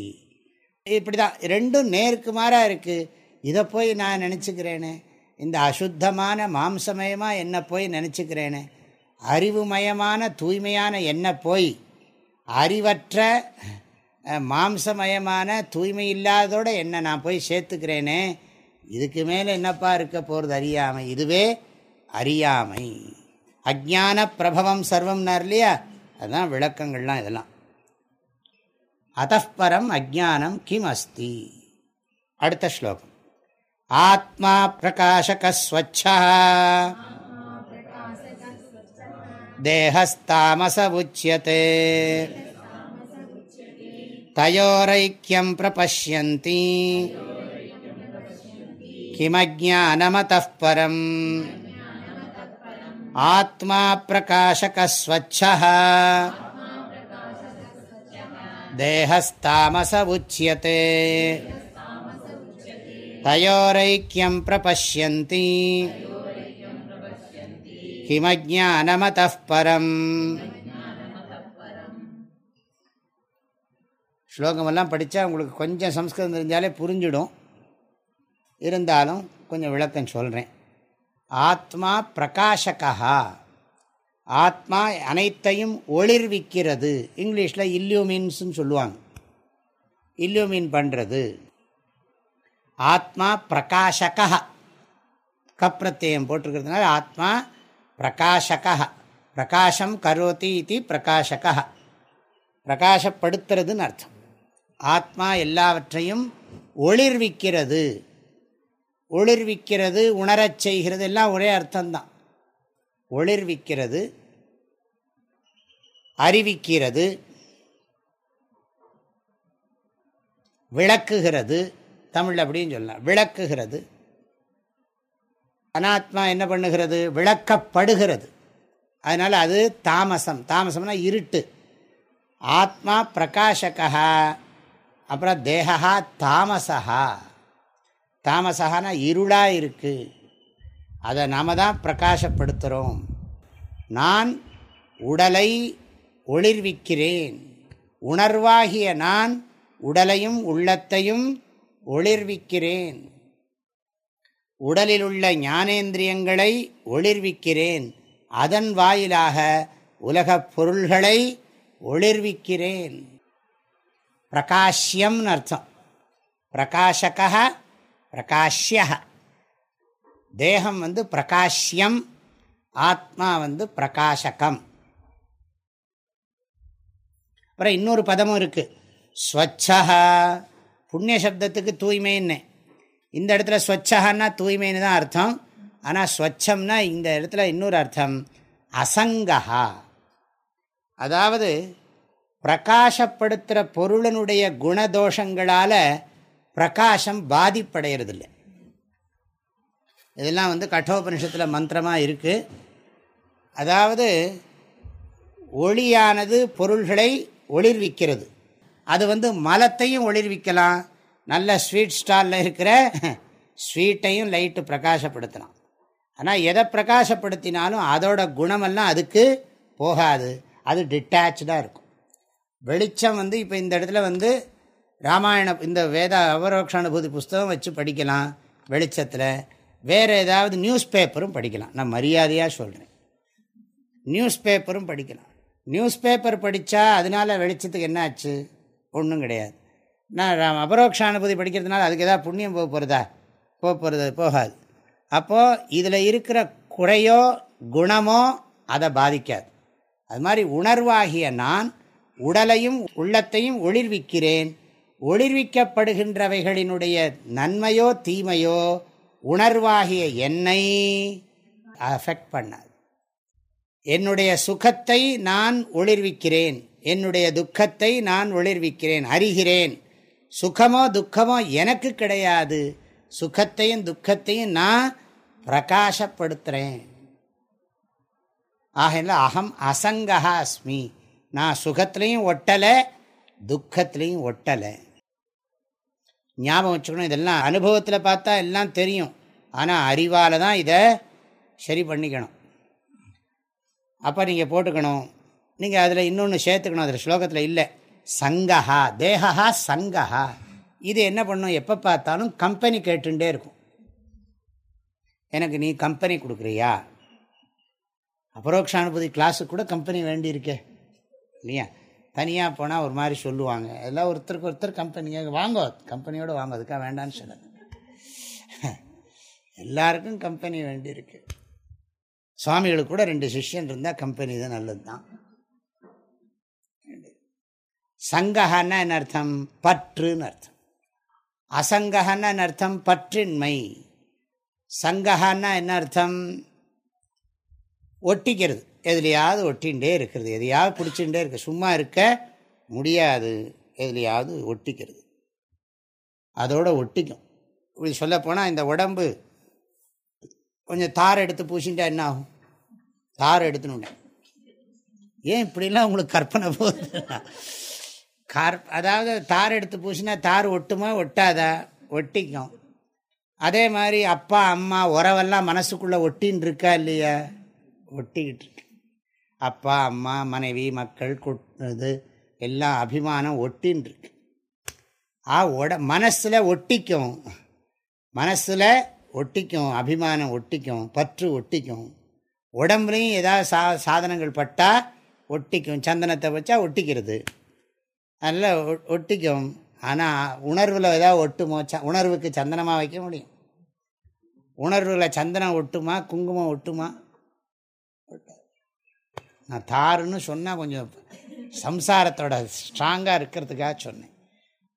இப்படி தான் ரெண்டும் நேருக்கு மாறாக இருக்குது இதை போய் நான் நினச்சிக்கிறேனே. இந்த அசுத்தமான மாம்சமயமாக என்ன போய் நினச்சிக்கிறேனே. அறிவுமயமான தூய்மையான என்ன போய் அறிவற்ற மாம்சமயமான தூய்மை இல்லாதோட என்ன நான் போய் சேர்த்துக்கிறேனே இதுக்கு மேலே என்னப்பா இருக்க போகிறது அறியாமை? இதுவே அறியாமை. அஜான பிரபவம் சர்வம்னார் இல்லையா? அதுதான் விளக்கங்கள்லாம் இதெல்லாம். அத்தப்பரம் அஜானம் கிம் அஸ்தி? அடுத்த ஸ்லோகம். ஆத்மா பிரகாஷகஸ்வச்சா देहस्तामस उच्यते तयोरैक्यं प्रपश्यन्ति। किमज्ञानमतः परम् आत्मा प्रकाशकस्वच्छः देहस्तामस उच्यते तयोरैक्यं प्रपश्यन्ति। ஹிமஜானமத பரம் ஸ்லோகமெல்லாம் படித்தா உங்களுக்கு கொஞ்சம் சம்ஸ்கிருதம் தெரிஞ்சாலே புரிஞ்சிடும். இருந்தாலும் கொஞ்சம் விளக்கம் சொல்கிறேன் ஆத்மா பிரகாஷகா ஆத்மா அனைத்தையும் ஒளிர்விக்கிறது. இங்கிலீஷில் இல்லியூமின்ஸ்ன்னு சொல்லுவாங்க. இல்லியூமின் பண்ணுறது ஆத்மா பிரகாஷகா கப்ரத்தேயம் போட்டிருக்கிறதுனால ஆத்மா பிரகாஷக பிரகாஷம் கரோதி இது பிரகாஷக பிரகாசப்படுத்துறதுன்னு அர்த்தம். ஆத்மா எல்லாவற்றையும் ஒளிர்விக்கிறது. ஒளிர்விக்கிறது உணரச் செய்கிறது எல்லாம் ஒரே அர்த்தம்தான். ஒளிர்விக்கிறது அறிவிக்கிறது விளக்குகிறது தமிழ் அப்படின்னு சொல்லலாம். விளக்குகிறது அனாத்மா என்ன பண்ணுகிறது? விளக்கப்படுகிறது. அதனால் அது தாமசம். தாமசம்னா இருட்டு. ஆத்மா பிரகாஷகா அப்புறம் தேகா தாமசா தாமசகானா இருளாக இருக்குது அதை நாம் தான் பிரகாசப்படுத்துகிறோம் நான் உடலை ஒளிர்விக்கிறேன். உணர்வாகிய நான் உடலையும் உள்ளத்தையும் ஒளிர்விக்கிறேன். உடலில் உள்ள ஞானேந்திரியங்களை ஒளிர்விக்கிறேன். அதன் வாயிலாக உலகப் பொருள்களை ஒளிர்விக்கிறேன். பிரகாஷ்யம்னு அர்த்தம். பிரகாஷக பிரகாஷ்ய தேகம் வந்து பிரகாஷ்யம் ஆத்மா வந்து பிரகாஷகம். அப்புறம் இன்னொரு பதமும் இருக்குது ஸ்வச்சா புண்ணிய சப்தத்துக்கு தூய்மைன்னு. இந்த இடத்துல ஸ்வச்சகன்னா தூய்மைன்னு தான் அர்த்தம். ஆனால் ஸ்வச்சம்னா இந்த இடத்துல இன்னொரு அர்த்தம். அசங்கஹா. அதாவது பிரகாசப்படுத்துகிற பொருளனுடைய குணதோஷங்களால் பிரகாசம் பாதிப்படைகிறதில்லை இதெல்லாம் வந்து கட்டோபனிஷத்தில் மந்திரமாக இருக்குது அதாவது ஒளியானது பொருள்களை ஒளிர்விக்கிறது. அது வந்து மலத்தையும் ஒளிர்விக்கலாம். நல்ல ஸ்வீட் ஸ்டாலில் இருக்கிற ஸ்வீட்டையும் லைட்டு பிரகாசப்படுத்தலாம். ஆனால் எதை பிரகாசப்படுத்தினாலும் அதோட குணமெல்லாம் அதுக்கு போகாது. அது டிட்டாச்சாக இருக்கும். வெளிச்சம் வந்து இப்போ இந்த இடத்துல வந்து ராமாயண இந்த வேத அவரோக்ஷானுபூதி புஸ்தகம் வச்சு படிக்கலாம் வெளிச்சத்தில். வேறு ஏதாவது நியூஸ் பேப்பரும் படிக்கலாம். நான் மரியாதையாக சொல்கிறேன் நியூஸ் பேப்பரும் படிக்கலாம். நியூஸ் பேப்பர் படித்தா அதனால் வெளிச்சத்துக்கு என்ன ஆச்சு ஒன்றும் கிடையாது. நான் அபரோக்ஷ அனுபூதி படிக்கிறதுனால அதுக்கு எதாவது புண்ணியம் போக போகிறதா போக போகிறது போகாது. அப்போது இதில் இருக்கிற குறையோ குணமோ அதை பாதிக்காது. அது மாதிரி உணர்வாகிய நான் உடலையும் உள்ளத்தையும் ஒளிர்விக்கிறேன். ஒளிர்விக்கப்படுகின்றவைகளினுடைய நன்மையோ தீமையோ உணர்வாகிய என்னை அஃபெக்ட் பண்ணாது. என்னுடைய சுகத்தை நான் ஒளிர்விக்கிறேன். என்னுடைய துக்கத்தை நான் ஒளிர்விக்கிறேன். அறிகிறேன். சுகமோ துக்கமோ எனக்கு கிடையாது. சுகத்தையும் துக்கத்தையும் நான் பிரகாசப்படுத்துகிறேன் ஆகையில் அகம் அசங்கா அஸ்மி. நான் சுகத்துலேயும் ஒட்டலை துக்கத்துலேயும் ஒட்டலை. ஞாபகம் வச்சுக்கணும் இதெல்லாம் அனுபவத்தில் பார்த்தா எல்லாம் தெரியும். ஆனால் அறிவால் தான் இதை சரி பண்ணிக்கணும். அப்போ நீங்கள் போட்டுக்கணும். நீங்கள் அதில் இன்னொன்று சேர்த்துக்கணும் அதில் ஸ்லோகத்தில் இல்லை. சங்கஹா தேகா சங்கஹா. இது என்ன பண்ணும்? எப்போ பார்த்தாலும் கம்பெனி கேட்டுட்டே இருக்கும். எனக்கு நீ கம்பெனி கொடுக்குறியா? அபரோக்ஷானுபதி கிளாஸுக்கு கூட கம்பெனி வேண்டியிருக்கே. இல்லையா? தனியாக போனால் ஒரு மாதிரி சொல்லுவாங்க. எல்லாம் ஒருத்தருக்கு ஒருத்தர் கம்பெனியாக வாங்க. கம்பெனியோடு வாங்க. அதுக்காக வேண்டான்னு சொல்லுங்க எல்லாருக்கும் கம்பெனி வேண்டியிருக்கு. சுவாமிகளுக்கு கூட ரெண்டு சிஷ்யன் இருந்தால் கம்பெனி தான் நல்லது தான் சங்கஹன்னா என்ன அர்த்தம் பற்றுன்னு அர்த்தம். அசங்கஹன்னா என்ன அர்த்தம் பற்றின்மை. சங்கஹன்னா என்ன அர்த்தம் ஒட்டிக்கிறது. எதுலையாவது ஒட்டிகிட்டே இருக்கிறது எதையாவது பிடிச்சிகிட்டே இருக்கு. சும்மா இருக்க முடியாது. எதுலையாவது ஒட்டிக்கிறது. அதோட ஒட்டிக்கும். இப்படி சொல்லப்போனால் இந்த உடம்பு கொஞ்சம் தார் எடுத்து பூசிட்டா என்ன ஆகும் தார் எடுத்துன்னு ஏன் இப்படிலாம் உங்களுக்கு கற்பனை போகுது? கார் அதாவது தார் எடுத்து பூசினா தார் ஒட்டுமா ஒட்டாதா? ஒட்டிக்கும். அதே மாதிரி அப்பா அம்மா உறவெல்லாம் மனசுக்குள்ளே ஒட்டின்னு இருக்கா இல்லையா? ஒட்டிக்கிட்டு இருக்கு அப்பா அம்மா மனைவி மக்கள் இது எல்லாம் அபிமானம் ஒட்டின்னு இருக்கு ஆ உட மனசில் ஒட்டிக்கும். மனசில் ஒட்டிக்கும் அபிமானம் ஒட்டிக்கும் பற்று ஒட்டிக்கும். உடம்புலையும் ஏதாவது சா சாதனங்கள் பட்டால் ஒட்டிக்கும். சந்தனத்தை வச்சா ஒட்டிக்கிறது. நல்லா ஒட்டிக்கும். ஆனால் உணர்வில் ஏதாவது ஒட்டுமோ ச உணர்வுக்கு சந்தனமாக வைக்க முடியும். உணர்வில் சந்தனம் ஒட்டுமா குங்குமம் ஒட்டுமா? நான் தாருன்னு சொன்னால் கொஞ்சம் சம்சாரத்தோட ஸ்ட்ராங்காக இருக்கிறதுக்காக சொன்னேன்.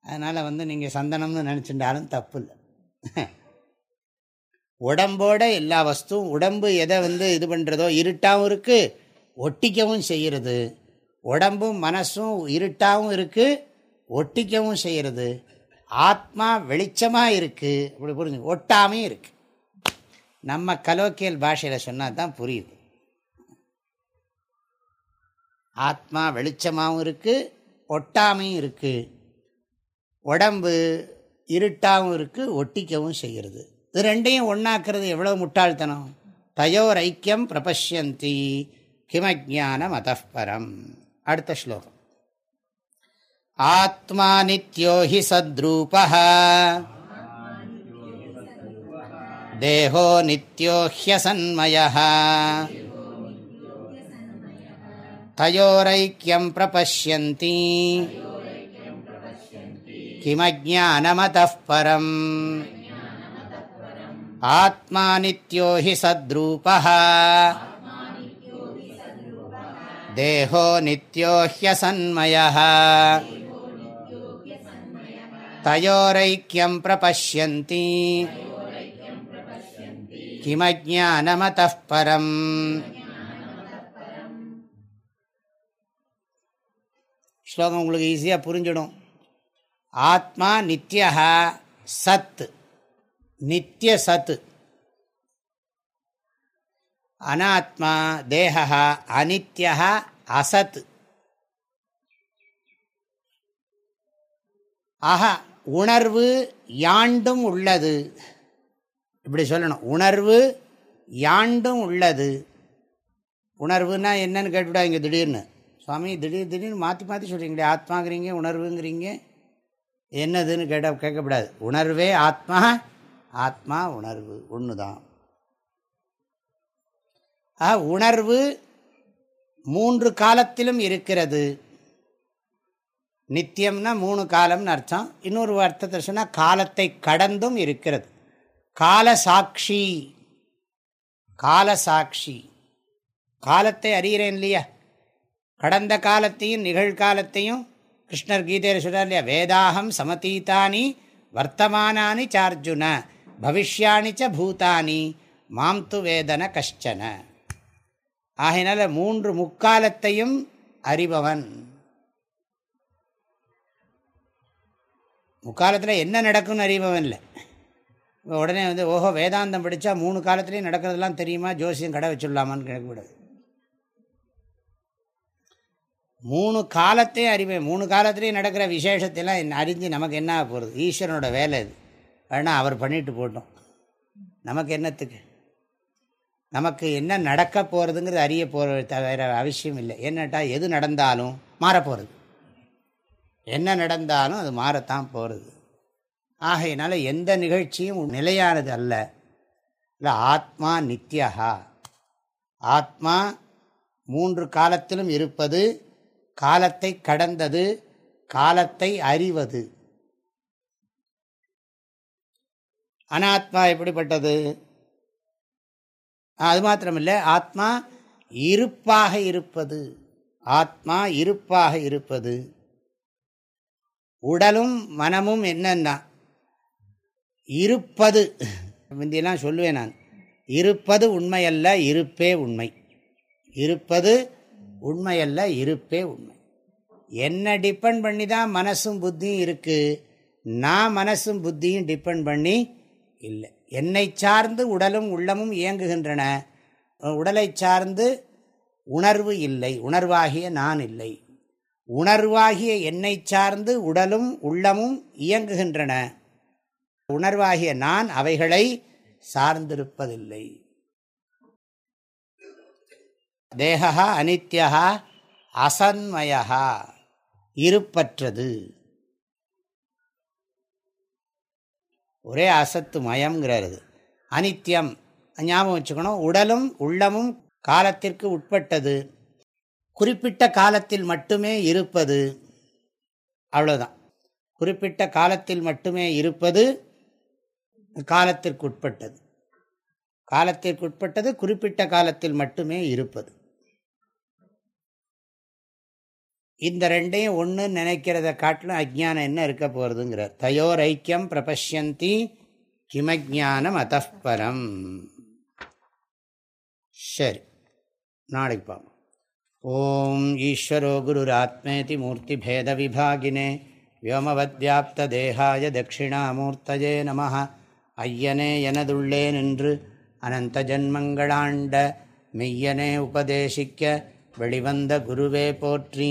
அதனால் வந்து நீங்கள் சந்தனம்னு நினச்சிட்டாலும் தப்பு இல்லை உடம்போட எல்லா வஸ்துவும் உடம்பு எதை வந்து இது பண்ணுறதோ இருட்டாகவும் இருக்குது ஒட்டிக்கவும் செய்கிறது உடம்பும் மனசும் இருட்டாகவும் இருக்குது ஒட்டிக்கவும் செய்கிறது. ஆத்மா வெளிச்சமாக இருக்குது அப்படி புரிஞ்சு ஒட்டாமையும் இருக்குது நம்ம கலோக்கியல் பாஷையில் சொன்னால் தான் புரியுது. ஆத்மா வெளிச்சமாகவும் இருக்குது ஒட்டாமையும் இருக்குது உடம்பு இருட்டாகவும் இருக்குது ஒட்டிக்கவும் செய்கிறது. இது ரெண்டையும் ஒன்றாக்குறது எவ்வளோ முட்டாள்தனம்? தயோர் ஐக்கியம் பிரபஷ்யந்தி கிமஜானம் அதப்பரம் அடுத்த ஸ்லோகம். ஆத்மா நித்யோ ஹி சத்ரூபா தேகோ நித்யோ ஹியசன்மய தயோரைக்கியம் பிரபஷ்யந்தி. கிமஜானமதப் பரம் ஆத்மா நித்யோ ஹி சத்ரூபா देहो नित्यो ह्यसन्मयः तयोरैक्यं प्रपश्यन्ति किमज्ञानमतः परम् ஸ்லோகம் உங்களுக்கு ஈஸியாக புரிஞ்சிடும் ஆத்மா நித்யா சத் நித்திய சத் அனாத்மா தேகா அனித்யா அசத். ஆக உணர்வு யாண்டும் உள்ளது. இப்படி சொல்லணும். உணர்வு யாண்டும் உள்ளது. உணர்வுன்னா என்னன்னு கேட்டுவிடாங்க திடீர்னு. சுவாமி திடீர் திடீர்னு மாற்றி மாற்றி சொல்கிறீங்களே ஆத்மாங்கிறீங்க உணர்வுங்கிறீங்க. என்னதுன்னு கேட்ட கேட்கக்கூடாது. உணர்வே ஆத்மா ஆத்மா உணர்வு. ஒன்று தான் ஆ உணர்வு மூன்று காலத்திலும் இருக்கிறது. நித்தியம்னா மூணு காலம்னு அர்த்தம். இன்னொரு அர்த்தத்தை சொன்னால் காலத்தை கடந்தும் இருக்கிறது. காலசாட்சி. காலசாட்சி. காலத்தை அறிகிறேன் இல்லையா? கடந்த காலத்தையும் நிகழ்காலத்தையும் கிருஷ்ணர் கீதையில் சொல்கிறார் இல்லையா? வேதாகம் சமதீதானி வர்த்தமானானி சார்ஜுன பவிஷ்யாணி ச பூதானி மாம் து வேதன கஷ்டன. ஆகையினால மூன்று முக்காலத்தையும் அறிபவன். முக்காலத்தில் என்ன நடக்கும்னு அறிபவன் இல்லை. உடனே வந்து ஓஹோ வேதாந்தம் படித்தா மூணு காலத்துலேயும் நடக்கிறதுலாம் தெரியுமா? ஜோசியம் கடை வச்சுடலாமான்னு கேட்கக்கூடாது. மூணு காலத்தையும் அறிவேன் மூணு காலத்துலேயும் நடக்கிற விசேஷத்தையெல்லாம் அறிஞ்சு நமக்கு என்ன போகிறது ஈஸ்வரனோட வேலை இது. வேணால் அவர் பண்ணிட்டு போட்டோம் நமக்கு என்னத்துக்கு? நமக்கு என்ன நடக்க போகிறதுங்கிறது அறிய போகிற தவிர அவசியம் இல்லை. என்னட்டா எது நடந்தாலும் மாறப்போகிறது என்ன நடந்தாலும் அது மாறத்தான் போகிறது ஆகையினால எந்த நிகழ்ச்சியும் நிலையானது அல்ல. இல்லை ஆத்மா நித்யகா ஆத்மா மூன்று காலத்திலும் இருப்பது காலத்தை கடந்தது காலத்தை அறிவது. அனாத்மா எப்படிப்பட்டது? அது மாத்திரமில்லை. ஆத்மா இருப்பாக இருப்பது. ஆத்மா இருப்பாக இருப்பது. உடலும் மனமும் என்னன்னா இருப்பது. முந்தியெல்லாம் சொல்லுவேன் நான். இருப்பது உண்மையல்ல இருப்பே உண்மை. இருப்பது உண்மையல்ல இருப்பே உண்மை. என்ன டிபெண்ட் பண்ணி தான் மனசும் புத்தியும் இருக்குது நான் மனசும் புத்தியும் டிபெண்ட் பண்ணி இல்லை. என்னை சார்ந்து உடலும் உள்ளமும் இயங்குகின்றன. உடலை சார்ந்து உணர்வு இல்லை. உணர்வாகிய நான் இல்லை. உணர்வாகிய என்னை சார்ந்து உடலும் உள்ளமும் இயங்குகின்றன. உணர்வாகிய நான் அவைகளை சார்ந்திருப்பதில்லை. தேகா அனித்யா அசன்மயா இருப்பற்றது. ஒரே அசத்து மயம்ங்கிறது அனித்யம். ஞாபகம் வச்சுக்கணும். உடலும் உள்ளமும் காலத்திற்கு உட்பட்டது. குறிப்பிட்ட காலத்தில் மட்டுமே இருப்பது. அவ்வளோதான் குறிப்பிட்ட காலத்தில் மட்டுமே இருப்பது காலத்திற்குட்பட்டது. காலத்திற்குட்பட்டது குறிப்பிட்ட காலத்தில் மட்டுமே இருப்பது. இந்த ரெண்டையும் ஒன்று நினைக்கிறத காட்டிலும் அஜ்ஞானம் என்ன இருக்க போகிறதுங்கிறார் தயோர் ஐக்கியம் பிரபஷ்யந்தி கிமஜானம் அத்தப்பரம் சரி நாளைக்கு பார்ப்போம். ஓம் ஈஸ்வரோ குருராத்மேதி மூர்த்தி பேத விபாகினே வியோமவத் வியாப்த தேகாய தட்சிணாமூர்த்தஜே நம ஐயனே எனதுள்ளே நின்று அனந்த ஜன்மங்களாண்ட மெய்யனே உபதேசிக்க வெளிவந்த குருவே போற்றி.